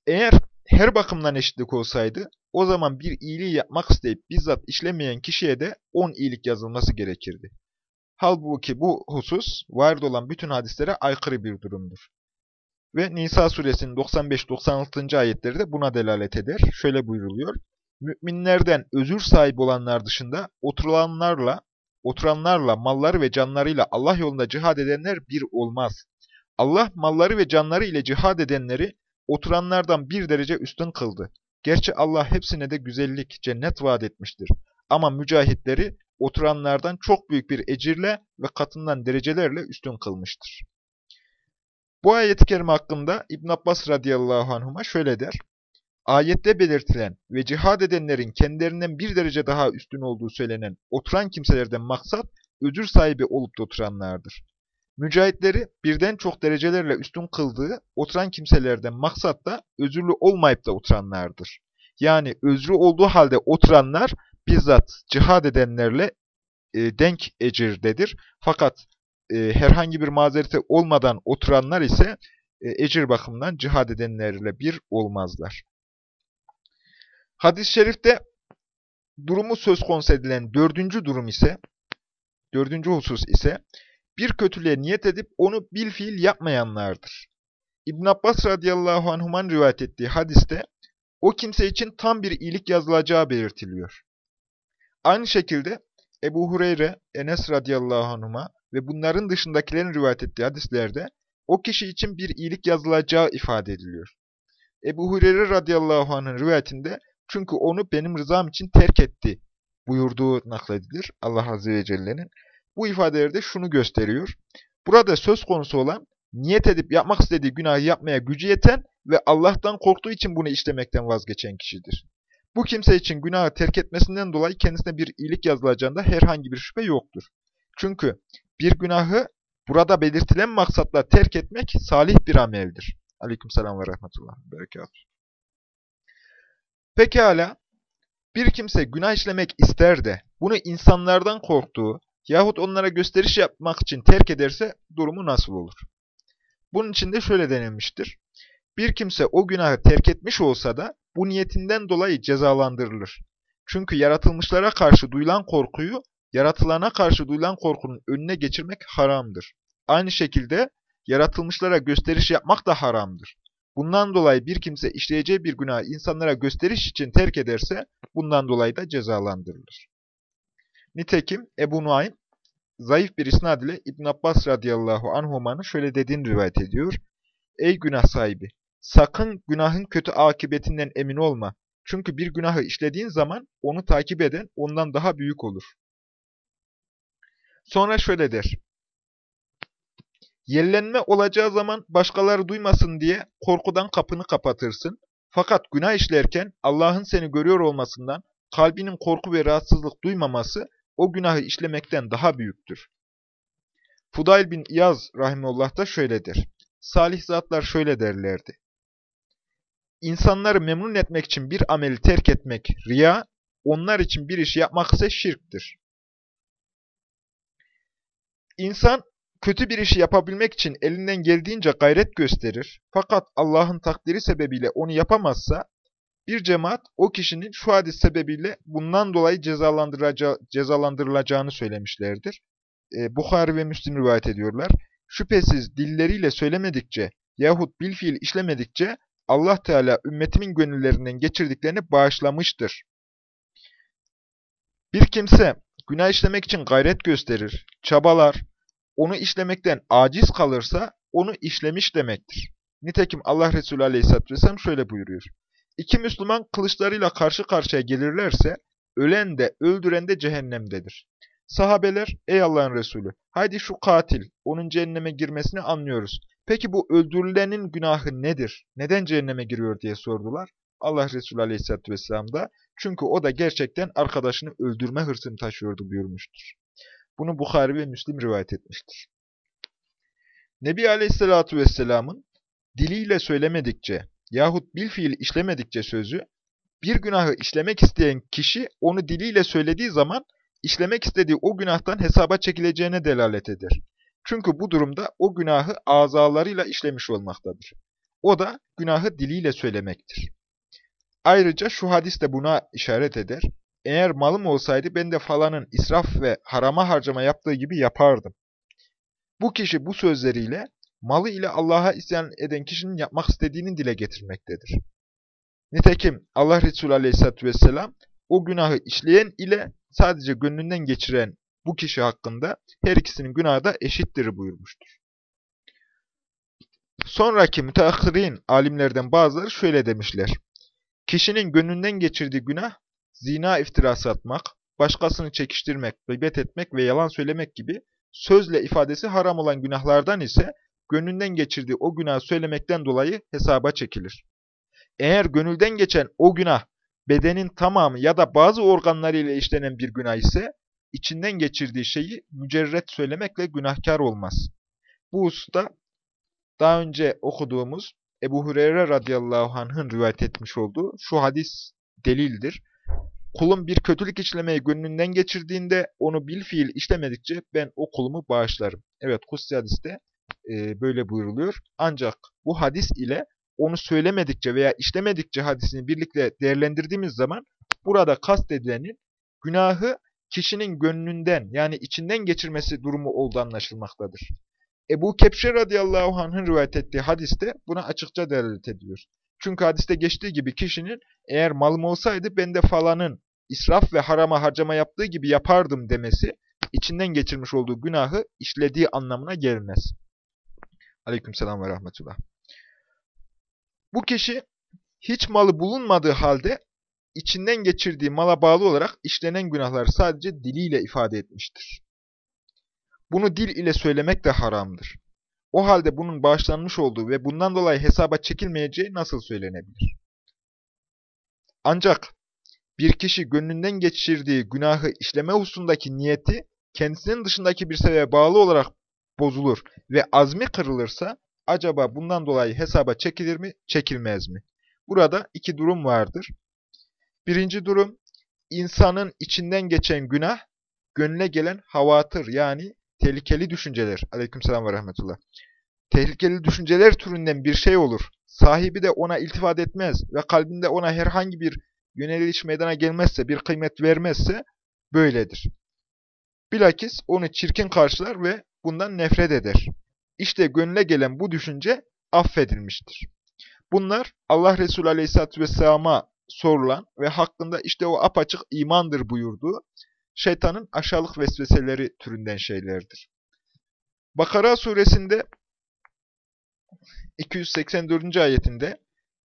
Eğer her bakımdan eşitlik olsaydı, o zaman bir iyiliği yapmak isteyip bizzat işlemeyen kişiye de on iyilik yazılması gerekirdi. Halbuki bu husus, vardı olan bütün hadislere aykırı bir durumdur. Ve Nisa suresinin 95-96. ayetleri de buna delalet eder. Şöyle buyruluyor. Müminlerden özür sahibi olanlar dışında oturanlarla, oturanlarla, malları ve canlarıyla Allah yolunda cihad edenler bir olmaz. Allah malları ve canları ile cihad edenleri oturanlardan bir derece üstün kıldı. Gerçi Allah hepsine de güzellik, cennet vaat etmiştir. Ama mücahitleri oturanlardan çok büyük bir ecirle ve katından derecelerle üstün kılmıştır. Bu ayet-i kerime hakkında İbn Abbas radıyallahu anhuma şöyle der. Ayette belirtilen ve cihad edenlerin kendilerinden bir derece daha üstün olduğu söylenen oturan kimselerden maksat ödül sahibi olup da oturanlardır. Mücahitleri birden çok derecelerle üstün kıldığı oturan kimselerden maksat da özürlü olmayıp da oturanlardır. Yani özrü olduğu halde oturanlar bizzat cihad edenlerle e, denk ecirdedir. Fakat e, herhangi bir mazereti olmadan oturanlar ise e, ecir bakımından cihad edenlerle bir olmazlar. Hadis-i şerifte durumu söz konusu edilen dördüncü durum ise, dördüncü husus ise, bir kötülüğe niyet edip onu bil fiil yapmayanlardır. İbn Abbas radıyallahu anhuman rivayet ettiği hadiste o kimse için tam bir iyilik yazılacağı belirtiliyor. Aynı şekilde Ebu Hureyre, Enes radıyallahu anhuma ve bunların dışındakilerin rivayet ettiği hadislerde o kişi için bir iyilik yazılacağı ifade ediliyor. Ebu Hureyre radıyallahu anh'ın rivayetinde çünkü onu benim rızam için terk etti buyurduğu nakledilir Allah azze ve celle'nin. Bu ifadelerde şunu gösteriyor. Burada söz konusu olan niyet edip yapmak istediği günahı yapmaya gücü yeten ve Allah'tan korktuğu için bunu işlemekten vazgeçen kişidir. Bu kimse için günahı terk etmesinden dolayı kendisine bir iyilik yazılacağında herhangi bir şüphe yoktur. Çünkü bir günahı burada belirtilen maksatla terk etmek salih bir ameldir. Aleykümselam ve rahmetullah. Berekat. Pekala, bir kimse günah işlemek ister de bunu insanlardan korktuğu yahut onlara gösteriş yapmak için terk ederse durumu nasıl olur? Bunun için de şöyle denilmiştir. Bir kimse o günahı terk etmiş olsa da bu niyetinden dolayı cezalandırılır. Çünkü yaratılmışlara karşı duyulan korkuyu, yaratılana karşı duyulan korkunun önüne geçirmek haramdır. Aynı şekilde yaratılmışlara gösteriş yapmak da haramdır. Bundan dolayı bir kimse işleyeceği bir günahı insanlara gösteriş için terk ederse, bundan dolayı da cezalandırılır. Nitekim Ebu Nuaym, zayıf bir isnad ile İbn Abbas radıyallahu anhumanın şöyle dediğini rivayet ediyor. Ey günah sahibi! Sakın günahın kötü akıbetinden emin olma. Çünkü bir günahı işlediğin zaman onu takip eden ondan daha büyük olur. Sonra şöyle der. Yellenme olacağı zaman başkaları duymasın diye korkudan kapını kapatırsın. Fakat günah işlerken Allah'ın seni görüyor olmasından kalbinin korku ve rahatsızlık duymaması o günahı işlemekten daha büyüktür. Fudayl bin İyaz rahimullah da şöyledir. Salih zatlar şöyle derlerdi. İnsanları memnun etmek için bir ameli terk etmek riya, onlar için bir iş yapmak ise şirktir. İnsan kötü bir işi yapabilmek için elinden geldiğince gayret gösterir. Fakat Allah'ın takdiri sebebiyle onu yapamazsa, bir cemaat o kişinin şu hadis sebebiyle bundan dolayı cezalandırılacağını söylemişlerdir. E, Bukhari ve Müslim rivayet ediyorlar. Şüphesiz dilleriyle söylemedikçe yahut bilfiil işlemedikçe Allah Teala ümmetimin gönüllerinden geçirdiklerini bağışlamıştır. Bir kimse günah işlemek için gayret gösterir, çabalar, onu işlemekten aciz kalırsa onu işlemiş demektir. Nitekim Allah Resulü Aleyhisselatü Vesselam şöyle buyuruyor. İki Müslüman kılıçlarıyla karşı karşıya gelirlerse, ölen de öldüren de cehennemdedir. Sahabeler, ey Allah'ın Resulü, haydi şu katil, onun cehenneme girmesini anlıyoruz. Peki bu öldürülenin günahı nedir? Neden cehenneme giriyor diye sordular. Allah Resulü Aleyhisselatü Vesselam da, çünkü o da gerçekten arkadaşını öldürme hırsını taşıyordu buyurmuştur. Bunu Bukhari ve Müslim rivayet etmiştir. Nebi Aleyhisselatü Vesselam'ın diliyle söylemedikçe yahut bil fiil işlemedikçe sözü, bir günahı işlemek isteyen kişi onu diliyle söylediği zaman işlemek istediği o günahtan hesaba çekileceğine delalet eder. Çünkü bu durumda o günahı azalarıyla işlemiş olmaktadır. O da günahı diliyle söylemektir. Ayrıca şu hadis de buna işaret eder. Eğer malım olsaydı ben de falanın israf ve harama harcama yaptığı gibi yapardım. Bu kişi bu sözleriyle malı ile Allah'a isyan eden kişinin yapmak istediğini dile getirmektedir. Nitekim Allah Resulü Aleyhisselatü Vesselam o günahı işleyen ile sadece gönlünden geçiren bu kişi hakkında her ikisinin günahı da eşittir buyurmuştur. Sonraki müteahhirin alimlerden bazıları şöyle demişler. Kişinin gönlünden geçirdiği günah, zina iftirası atmak, başkasını çekiştirmek, gıybet etmek ve yalan söylemek gibi sözle ifadesi haram olan günahlardan ise gönlünden geçirdiği o günah söylemekten dolayı hesaba çekilir. Eğer gönülden geçen o günah bedenin tamamı ya da bazı organlarıyla işlenen bir günah ise içinden geçirdiği şeyi mücerret söylemekle günahkar olmaz. Bu hususta daha önce okuduğumuz Ebu Hureyre radıyallahu anh'ın rivayet etmiş olduğu şu hadis delildir. Kulum bir kötülük işlemeyi gönlünden geçirdiğinde onu bil fiil işlemedikçe ben o kulumu bağışlarım. Evet Kutsi hadiste e, böyle buyuruluyor. Ancak bu hadis ile onu söylemedikçe veya işlemedikçe hadisini birlikte değerlendirdiğimiz zaman burada kastedilenin günahı kişinin gönlünden yani içinden geçirmesi durumu olduğu anlaşılmaktadır. Ebu Kepşe radıyallahu anh'ın rivayet ettiği hadiste buna açıkça delalet ediyor. Çünkü hadiste geçtiği gibi kişinin eğer malım olsaydı ben de falanın israf ve harama harcama yaptığı gibi yapardım demesi içinden geçirmiş olduğu günahı işlediği anlamına gelmez. Aleykümselam ve rahmetullah. Bu kişi hiç malı bulunmadığı halde içinden geçirdiği mala bağlı olarak işlenen günahları sadece diliyle ifade etmiştir. Bunu dil ile söylemek de haramdır. O halde bunun bağışlanmış olduğu ve bundan dolayı hesaba çekilmeyeceği nasıl söylenebilir? Ancak bir kişi gönlünden geçirdiği günahı işleme hususundaki niyeti kendisinin dışındaki bir sebebe bağlı olarak bozulur ve azmi kırılırsa acaba bundan dolayı hesaba çekilir mi, çekilmez mi? Burada iki durum vardır. Birinci durum, insanın içinden geçen günah, gönlüne gelen havatır yani tehlikeli düşünceler. Aleykümselam ve rahmetullah. Tehlikeli düşünceler türünden bir şey olur. Sahibi de ona iltifat etmez ve kalbinde ona herhangi bir yöneliş meydana gelmezse, bir kıymet vermezse böyledir. Bilakis onu çirkin karşılar ve bundan nefret eder. İşte gönle gelen bu düşünce affedilmiştir. Bunlar Allah Resulü Aleyhisselatü Vesselam'a sorulan ve hakkında işte o apaçık imandır buyurduğu şeytanın aşağılık vesveseleri türünden şeylerdir. Bakara suresinde 284. ayetinde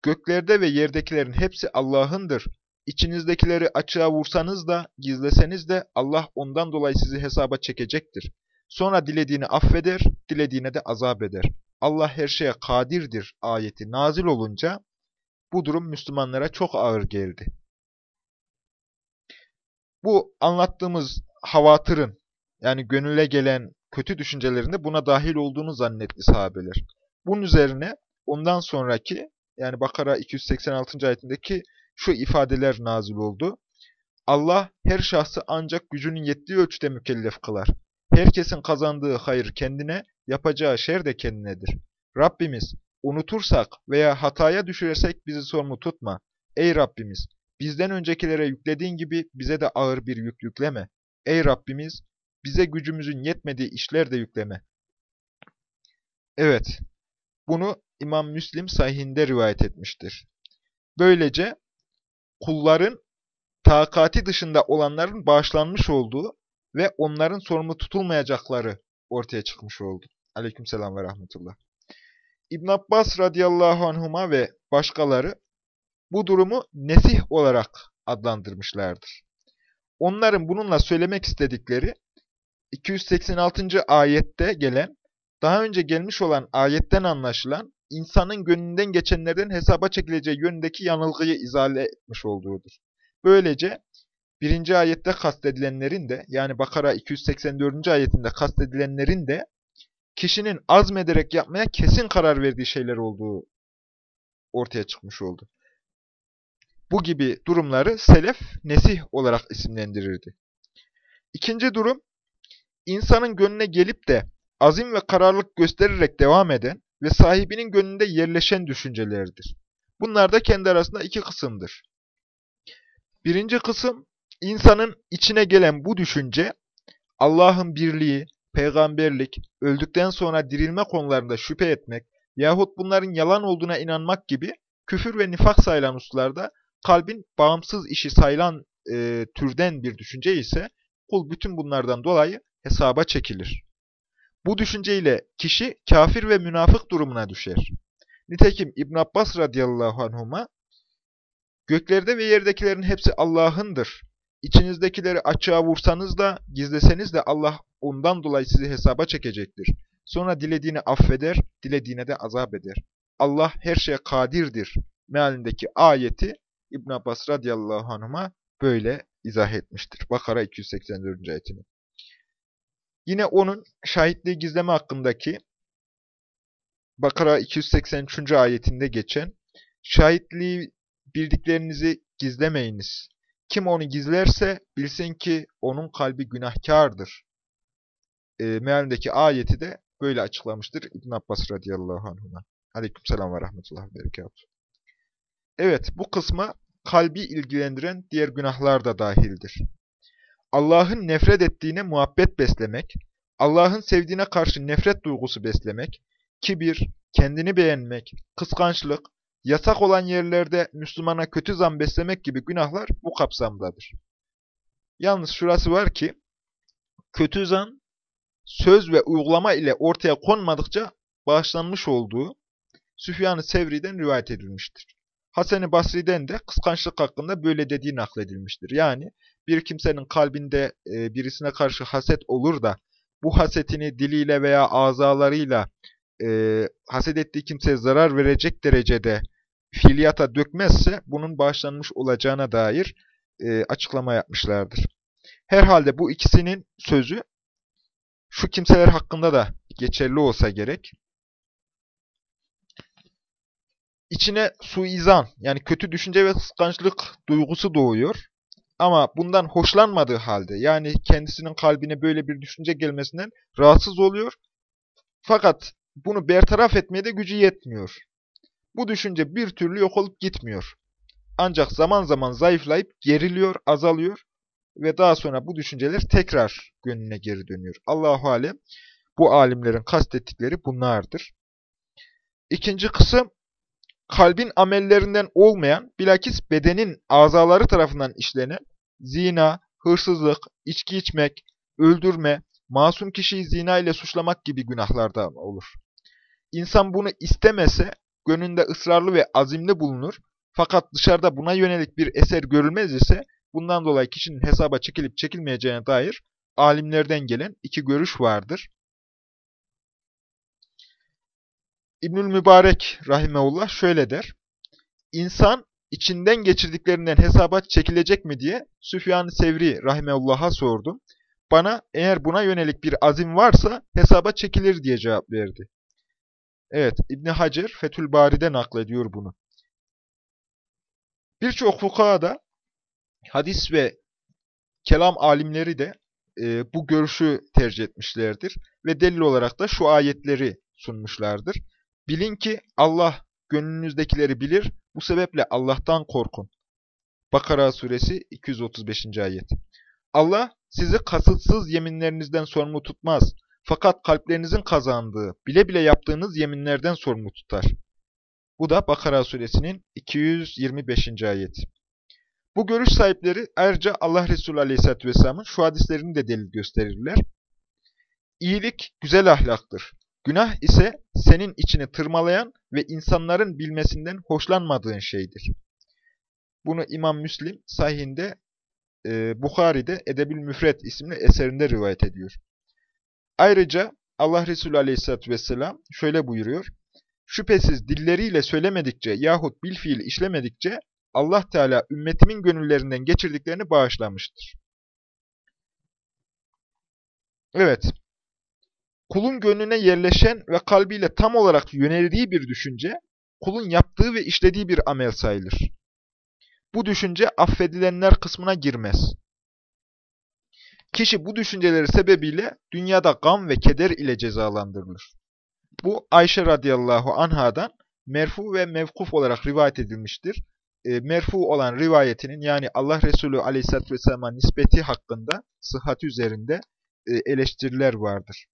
Göklerde ve yerdekilerin hepsi Allah'ındır. İçinizdekileri açığa vursanız da, gizleseniz de Allah ondan dolayı sizi hesaba çekecektir. Sonra dilediğini affeder, dilediğine de azap eder. Allah her şeye kadirdir ayeti nazil olunca bu durum Müslümanlara çok ağır geldi. Bu anlattığımız havatırın yani gönüle gelen kötü düşüncelerinde buna dahil olduğunu zannetti sahabeler. Bunun üzerine ondan sonraki yani Bakara 286. ayetindeki şu ifadeler nazil oldu. Allah her şahsı ancak gücünün yettiği ölçüde mükellef kılar. Herkesin kazandığı hayır kendine, yapacağı şer de kendinedir. Rabbimiz, unutursak veya hataya düşürürsek bizi sorumlu tutma. Ey Rabbimiz, bizden öncekilere yüklediğin gibi bize de ağır bir yük yükleme. Ey Rabbimiz, bize gücümüzün yetmediği işler de yükleme. Evet, bunu İmam Müslim sahihinde rivayet etmiştir. Böylece kulların takati dışında olanların bağışlanmış olduğu ve onların sorumlu tutulmayacakları ortaya çıkmış oldu. Aleykümselam ve rahmetullah. İbn Abbas radıyallahu anhuma ve başkaları bu durumu nesih olarak adlandırmışlardır. Onların bununla söylemek istedikleri 286. ayette gelen, daha önce gelmiş olan ayetten anlaşılan insanın gönlünden geçenlerden hesaba çekileceği yönündeki yanılgıyı izale etmiş olduğudur. Böylece birinci ayette kastedilenlerin de yani Bakara 284. ayetinde kastedilenlerin de kişinin azmederek yapmaya kesin karar verdiği şeyler olduğu ortaya çıkmış oldu. Bu gibi durumları selef nesih olarak isimlendirirdi. İkinci durum, insanın gönlüne gelip de azim ve kararlılık göstererek devam eden ve sahibinin gönlünde yerleşen düşüncelerdir. Bunlar da kendi arasında iki kısımdır. Birinci kısım, insanın içine gelen bu düşünce, Allah'ın birliği, peygamberlik, öldükten sonra dirilme konularında şüphe etmek yahut bunların yalan olduğuna inanmak gibi küfür ve nifak sayılan hususlarda kalbin bağımsız işi sayılan e, türden bir düşünce ise kul bütün bunlardan dolayı hesaba çekilir. Bu düşünceyle kişi kafir ve münafık durumuna düşer. Nitekim İbn Abbas radıyallahu anhuma göklerde ve yerdekilerin hepsi Allah'ındır. İçinizdekileri açığa vursanız da gizleseniz de Allah ondan dolayı sizi hesaba çekecektir. Sonra dilediğini affeder, dilediğine de azap eder. Allah her şeye kadirdir mealindeki ayeti İbn Abbas radıyallahu anhuma böyle izah etmiştir. Bakara 284. ayetini. Yine onun şahitliği gizleme hakkındaki Bakara 283. ayetinde geçen şahitliği bildiklerinizi gizlemeyiniz. Kim onu gizlerse bilsin ki onun kalbi günahkardır. E, mealindeki ayeti de böyle açıklamıştır İbn Abbas radıyallahu anh'a. Aleykümselam ve rahmetullah ve berekatuhu. Evet, bu kısma kalbi ilgilendiren diğer günahlar da dahildir. Allah'ın nefret ettiğine muhabbet beslemek, Allah'ın sevdiğine karşı nefret duygusu beslemek, kibir, kendini beğenmek, kıskançlık, yasak olan yerlerde Müslümana kötü zan beslemek gibi günahlar bu kapsamdadır. Yalnız şurası var ki, kötü zan, söz ve uygulama ile ortaya konmadıkça bağışlanmış olduğu Süfyan-ı Sevri'den rivayet edilmiştir. Hasan-ı Basri'den de kıskançlık hakkında böyle dediği nakledilmiştir. Yani bir kimsenin kalbinde e, birisine karşı haset olur da bu hasetini diliyle veya azalarıyla e, haset ettiği kimseye zarar verecek derecede fiiliyata dökmezse bunun bağışlanmış olacağına dair e, açıklama yapmışlardır. Herhalde bu ikisinin sözü şu kimseler hakkında da geçerli olsa gerek. İçine suizan yani kötü düşünce ve kıskançlık duygusu doğuyor. Ama bundan hoşlanmadığı halde yani kendisinin kalbine böyle bir düşünce gelmesinden rahatsız oluyor. Fakat bunu bertaraf etmeye de gücü yetmiyor. Bu düşünce bir türlü yok olup gitmiyor. Ancak zaman zaman zayıflayıp geriliyor, azalıyor ve daha sonra bu düşünceler tekrar gönlüne geri dönüyor. Allahu alem bu alimlerin kastettikleri bunlardır. İkinci kısım kalbin amellerinden olmayan, bilakis bedenin azaları tarafından işlenen zina, hırsızlık, içki içmek, öldürme, masum kişiyi zina ile suçlamak gibi günahlarda olur. İnsan bunu istemese, gönlünde ısrarlı ve azimli bulunur, fakat dışarıda buna yönelik bir eser görülmez ise, bundan dolayı kişinin hesaba çekilip çekilmeyeceğine dair alimlerden gelen iki görüş vardır. İbnül Mübarek rahimeullah şöyle der. İnsan içinden geçirdiklerinden hesaba çekilecek mi diye Süfyan-ı Sevri rahimeullah'a sordum. Bana eğer buna yönelik bir azim varsa hesaba çekilir diye cevap verdi. Evet, İbni Hacer Fethül Bari'de naklediyor bunu. Birçok fukaha da hadis ve kelam alimleri de e, bu görüşü tercih etmişlerdir. Ve delil olarak da şu ayetleri sunmuşlardır. Bilin ki Allah gönlünüzdekileri bilir, bu sebeple Allah'tan korkun. Bakara suresi 235. ayet. Allah sizi kasıtsız yeminlerinizden sorumlu tutmaz. Fakat kalplerinizin kazandığı, bile bile yaptığınız yeminlerden sorumlu tutar. Bu da Bakara suresinin 225. ayeti. Bu görüş sahipleri ayrıca Allah Resulü Aleyhisselatü Vesselam'ın şu hadislerini de delil gösterirler. İyilik güzel ahlaktır. Günah ise senin içini tırmalayan ve insanların bilmesinden hoşlanmadığın şeydir. Bunu İmam Müslim sahihinde, e, Bukhari'de Edebül Müfret isimli eserinde rivayet ediyor. Ayrıca Allah Resulü Aleyhisselatü Vesselam şöyle buyuruyor. Şüphesiz dilleriyle söylemedikçe yahut bilfiil işlemedikçe Allah Teala ümmetimin gönüllerinden geçirdiklerini bağışlamıştır. Evet, kulun gönlüne yerleşen ve kalbiyle tam olarak yöneldiği bir düşünce, kulun yaptığı ve işlediği bir amel sayılır. Bu düşünce affedilenler kısmına girmez. Kişi bu düşünceleri sebebiyle dünyada gam ve keder ile cezalandırılır. Bu Ayşe radıyallahu anhadan merfu ve mevkuf olarak rivayet edilmiştir. E, merfu olan rivayetinin yani Allah Resulü Aleyhisselatü Vesselam'a nispeti hakkında sıhhati üzerinde e, eleştiriler vardır.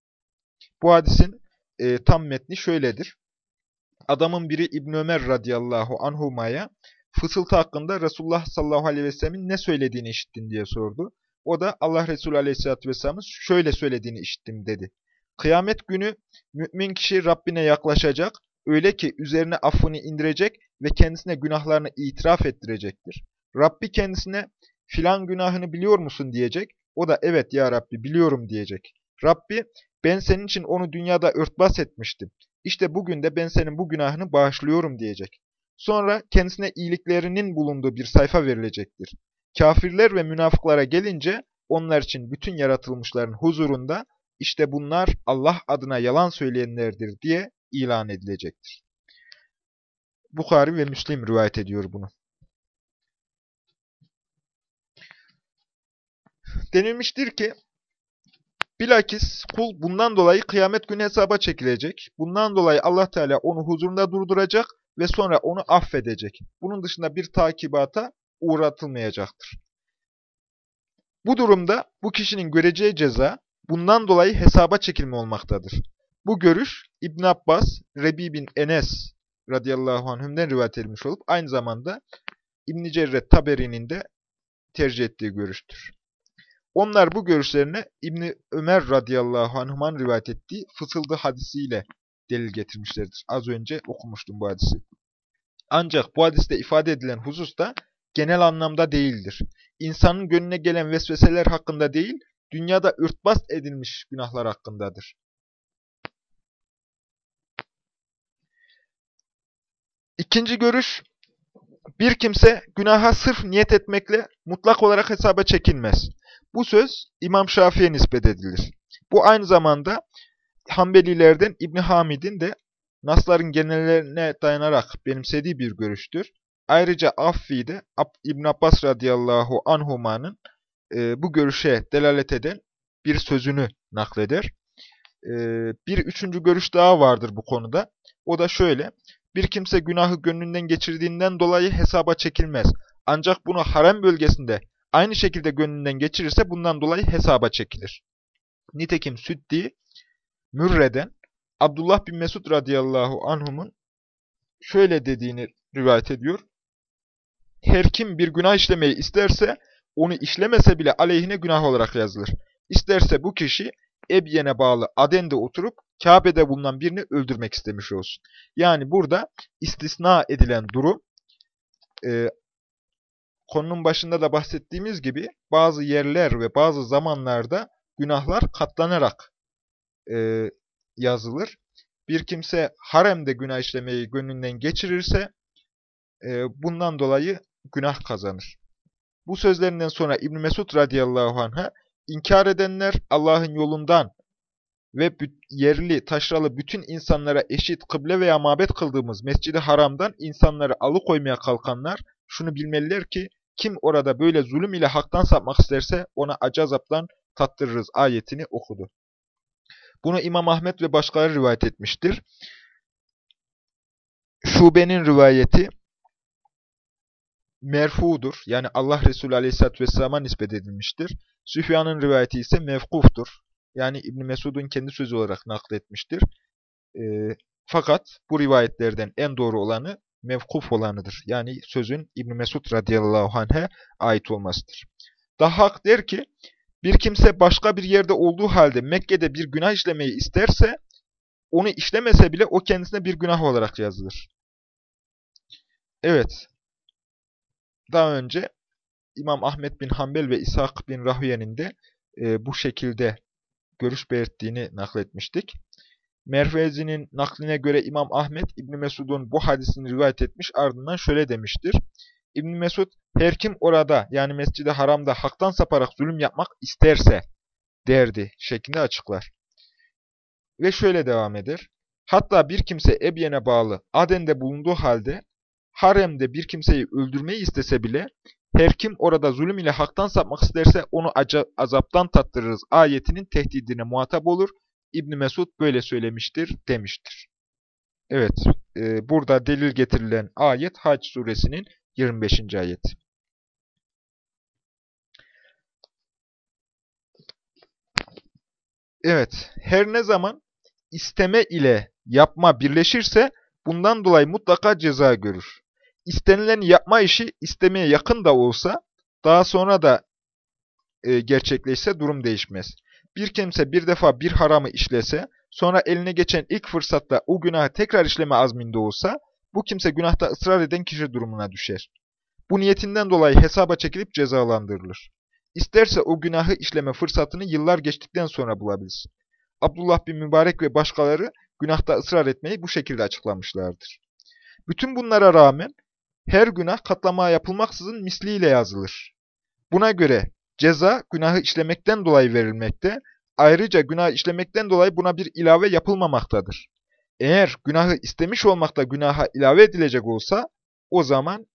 Bu hadisin e, tam metni şöyledir. Adamın biri İbn Ömer radıyallahu anhuma'ya fısıltı hakkında Resulullah sallallahu aleyhi ve sellemin ne söylediğini işittin diye sordu. O da Allah Resulü aleyhissalatü vesselamın şöyle söylediğini işittim dedi. Kıyamet günü mümin kişi Rabbine yaklaşacak, öyle ki üzerine affını indirecek ve kendisine günahlarını itiraf ettirecektir. Rabbi kendisine filan günahını biliyor musun diyecek. O da evet ya Rabbi biliyorum diyecek. Rabbi ben senin için onu dünyada örtbas etmiştim. İşte bugün de ben senin bu günahını bağışlıyorum diyecek. Sonra kendisine iyiliklerinin bulunduğu bir sayfa verilecektir. Kafirler ve münafıklara gelince onlar için bütün yaratılmışların huzurunda işte bunlar Allah adına yalan söyleyenlerdir diye ilan edilecektir. Bukhari ve Müslim rivayet ediyor bunu. Denilmiştir ki Bilakis kul bundan dolayı kıyamet günü hesaba çekilecek. Bundan dolayı Allah Teala onu huzurunda durduracak ve sonra onu affedecek. Bunun dışında bir takibata uğratılmayacaktır. Bu durumda bu kişinin göreceği ceza bundan dolayı hesaba çekilme olmaktadır. Bu görüş İbn Abbas, Rebi bin Enes radıyallahu anhümden rivayet edilmiş olup aynı zamanda İbn Cerret Taberi'nin de tercih ettiği görüştür. Onlar bu görüşlerine İbni Ömer radıyallahu anh'man rivayet ettiği fısıldı hadisiyle delil getirmişlerdir. Az önce okumuştum bu hadisi. Ancak bu hadiste ifade edilen husus da genel anlamda değildir. İnsanın gönlüne gelen vesveseler hakkında değil, dünyada ürtbas edilmiş günahlar hakkındadır. İkinci görüş, bir kimse günaha sırf niyet etmekle mutlak olarak hesaba çekilmez. Bu söz İmam Şafii'ye nispet edilir. Bu aynı zamanda Hanbelilerden İbni Hamid'in de Nasların genellerine dayanarak benimsediği bir görüştür. Ayrıca Affi de İbn Abbas radıyallahu anhumanın e, bu görüşe delalet eden bir sözünü nakleder. E, bir üçüncü görüş daha vardır bu konuda. O da şöyle. Bir kimse günahı gönlünden geçirdiğinden dolayı hesaba çekilmez. Ancak bunu harem bölgesinde aynı şekilde gönlünden geçirirse bundan dolayı hesaba çekilir. Nitekim Süddi, Mürre'den Abdullah bin Mesud radıyallahu anhumun şöyle dediğini rivayet ediyor. Her kim bir günah işlemeyi isterse onu işlemese bile aleyhine günah olarak yazılır. İsterse bu kişi Ebyen'e bağlı Aden'de oturup Kabe'de bulunan birini öldürmek istemiş olsun. Yani burada istisna edilen durum e, konunun başında da bahsettiğimiz gibi bazı yerler ve bazı zamanlarda günahlar katlanarak e, yazılır. Bir kimse haremde günah işlemeyi gönlünden geçirirse e, bundan dolayı günah kazanır. Bu sözlerinden sonra İbn Mesud radıyallahu anh'a inkar edenler Allah'ın yolundan ve yerli, taşralı bütün insanlara eşit kıble veya mabet kıldığımız mescidi haramdan insanları alıkoymaya kalkanlar şunu bilmeliler ki kim orada böyle zulüm ile haktan sapmak isterse ona acı azaptan tattırırız ayetini okudu. Bunu İmam Ahmet ve başkaları rivayet etmiştir. Şube'nin rivayeti merfudur. Yani Allah Resulü Aleyhisselatü Vesselam'a nispet edilmiştir. Süfyan'ın rivayeti ise mevkuftur. Yani İbn Mesud'un kendi sözü olarak nakletmiştir. E, fakat bu rivayetlerden en doğru olanı mevkuf olanıdır. Yani sözün İbn Mesud radıyallahu anh'e ait olmasıdır. Dahhak der ki, bir kimse başka bir yerde olduğu halde Mekke'de bir günah işlemeyi isterse, onu işlemese bile o kendisine bir günah olarak yazılır. Evet, daha önce İmam Ahmet bin Hanbel ve İshak bin Rahüye'nin de e, bu şekilde görüş belirttiğini nakletmiştik. Mervezi'nin nakline göre İmam Ahmet İbn Mesud'un bu hadisini rivayet etmiş ardından şöyle demiştir. İbn Mesud her kim orada yani Mescid-i Haram'da haktan saparak zulüm yapmak isterse derdi şeklinde açıklar. Ve şöyle devam eder. Hatta bir kimse Ebyen'e bağlı Aden'de bulunduğu halde haremde bir kimseyi öldürmeyi istese bile her kim orada zulüm ile haktan sapmak isterse onu azaptan tattırırız ayetinin tehdidine muhatap olur İbn Mesud böyle söylemiştir demiştir. Evet, e, burada delil getirilen ayet Hac suresinin 25. ayet. Evet, her ne zaman isteme ile yapma birleşirse bundan dolayı mutlaka ceza görür. İstenilen yapma işi istemeye yakın da olsa daha sonra da e, gerçekleşse durum değişmez. Bir kimse bir defa bir haramı işlese, sonra eline geçen ilk fırsatta o günahı tekrar işleme azminde olsa, bu kimse günahta ısrar eden kişi durumuna düşer. Bu niyetinden dolayı hesaba çekilip cezalandırılır. İsterse o günahı işleme fırsatını yıllar geçtikten sonra bulabilsin. Abdullah bin Mübarek ve başkaları günahta ısrar etmeyi bu şekilde açıklamışlardır. Bütün bunlara rağmen her günah katlamaya yapılmaksızın misliyle yazılır. Buna göre ceza günahı işlemekten dolayı verilmekte, ayrıca günah işlemekten dolayı buna bir ilave yapılmamaktadır. Eğer günahı istemiş olmakta günaha ilave edilecek olsa, o zaman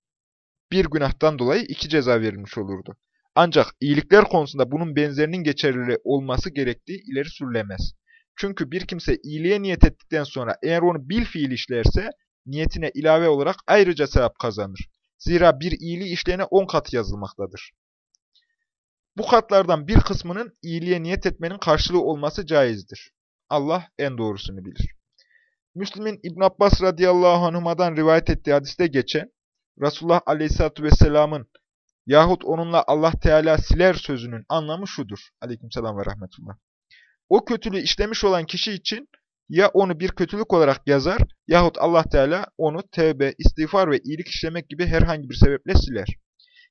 bir günahtan dolayı iki ceza verilmiş olurdu. Ancak iyilikler konusunda bunun benzerinin geçerli olması gerektiği ileri sürülemez. Çünkü bir kimse iyiliğe niyet ettikten sonra eğer onu bil fiil işlerse, niyetine ilave olarak ayrıca sevap kazanır. Zira bir iyiliği işleyene on kat yazılmaktadır. Bu katlardan bir kısmının iyiliğe niyet etmenin karşılığı olması caizdir. Allah en doğrusunu bilir. Müslim'in İbn Abbas radıyallahu anhuma'dan rivayet ettiği hadiste geçen, Resulullah aleyhissalatu vesselamın yahut onunla Allah Teala siler sözünün anlamı şudur. Aleykümselam ve rahmetullah. O kötülüğü işlemiş olan kişi için ya onu bir kötülük olarak yazar yahut Allah Teala onu tevbe, istiğfar ve iyilik işlemek gibi herhangi bir sebeple siler.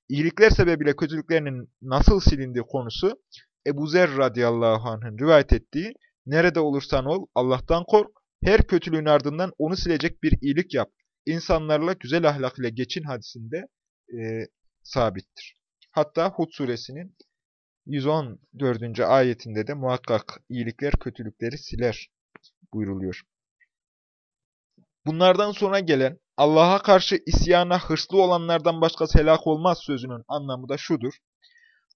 İyilikler sebebiyle kötülüklerinin nasıl silindiği konusu Ebu Zer radıyallahu anh'ın rivayet ettiği nerede olursan ol Allah'tan kork, her kötülüğün ardından onu silecek bir iyilik yap. İnsanlarla güzel ahlak ile geçin hadisinde e, sabittir. Hatta Hud suresinin 114. ayetinde de muhakkak iyilikler kötülükleri siler buyruluyor. Bunlardan sonra gelen Allah'a karşı isyana hırslı olanlardan başkası helak olmaz sözünün anlamı da şudur.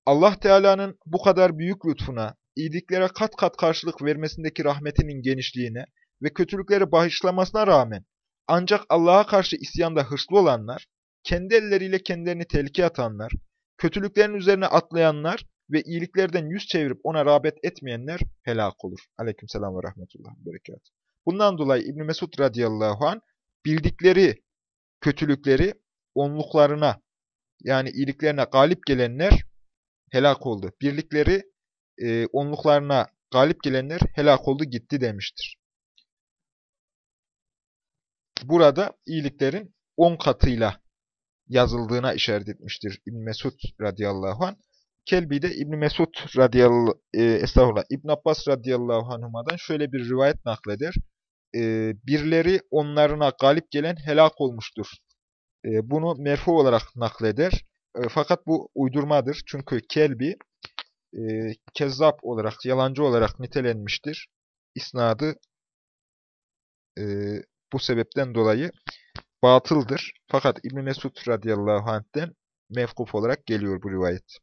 Allah Teala'nın bu kadar büyük lütfuna, iyiliklere kat kat karşılık vermesindeki rahmetinin genişliğine ve kötülükleri bağışlamasına rağmen ancak Allah'a karşı isyanda hırslı olanlar, kendi elleriyle kendilerini tehlikeye atanlar, kötülüklerin üzerine atlayanlar ve iyiliklerden yüz çevirip ona rağbet etmeyenler helak olur. Aleykümselam ve rahmetullah. Berekat. Bundan dolayı İbn Mesud radıyallahu an bildikleri kötülükleri onluklarına yani iyiliklerine galip gelenler helak oldu. Birlikleri e, onluklarına galip gelenler helak oldu gitti demiştir. Burada iyiliklerin on katıyla yazıldığına işaret etmiştir İbn Mesud radıyallahu anh. Kelbi de İbn Mesud radıyallahu e, estağfurullah İbn Abbas radıyallahu anhuma'dan şöyle bir rivayet nakleder. E, birleri onlarına galip gelen helak olmuştur. E, bunu merfu olarak nakleder. E, fakat bu uydurmadır. Çünkü Kelbi e, kezzap olarak, yalancı olarak nitelenmiştir. İsnadı e, bu sebepten dolayı batıldır. Fakat İbn Mesud radıyallahu anh'ten mevkuf olarak geliyor bu rivayet.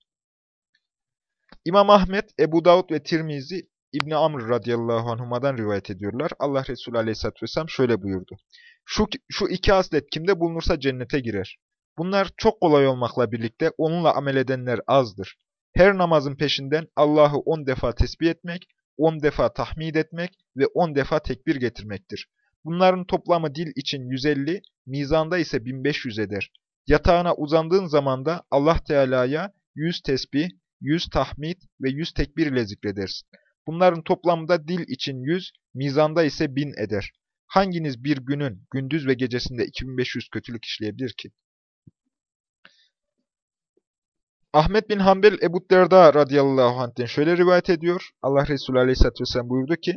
İmam Ahmet, Ebu Davud ve Tirmizi İbni Amr radıyallahu anhuma'dan rivayet ediyorlar. Allah Resulü aleyhisselatü vesselam şöyle buyurdu. Şu, şu iki haslet kimde bulunursa cennete girer. Bunlar çok kolay olmakla birlikte onunla amel edenler azdır. Her namazın peşinden Allah'ı on defa tesbih etmek, on defa tahmid etmek ve on defa tekbir getirmektir. Bunların toplamı dil için 150, mizanda ise 1500 eder. Yatağına uzandığın zaman da Allah Teala'ya 100 tesbih, 100 tahmid ve 100 tekbir ile zikredersin. Bunların toplamında dil için 100, mizanda ise 1000 eder. Hanginiz bir günün gündüz ve gecesinde 2500 kötülük işleyebilir ki? Ahmet bin Hanbel Ebu Derda radıyallahu anh'ten şöyle rivayet ediyor. Allah Resulü aleyhisselatü vesselam buyurdu ki,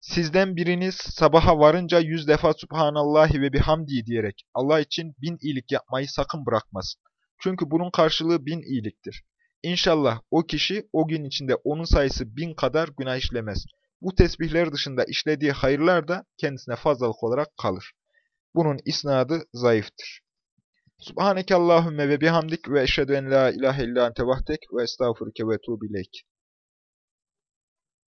Sizden biriniz sabaha varınca yüz defa Subhanallahi ve bihamdi diyerek Allah için bin iyilik yapmayı sakın bırakmasın. Çünkü bunun karşılığı bin iyiliktir. İnşallah o kişi o gün içinde onun sayısı bin kadar günah işlemez. Bu tesbihler dışında işlediği hayırlar da kendisine fazlalık olarak kalır. Bunun isnadı zayıftır. Subhaneke Allahümme ve bihamdik ve eşhedü en la ilahe illa ente vahdek ve estağfurke ve tuğbileyk.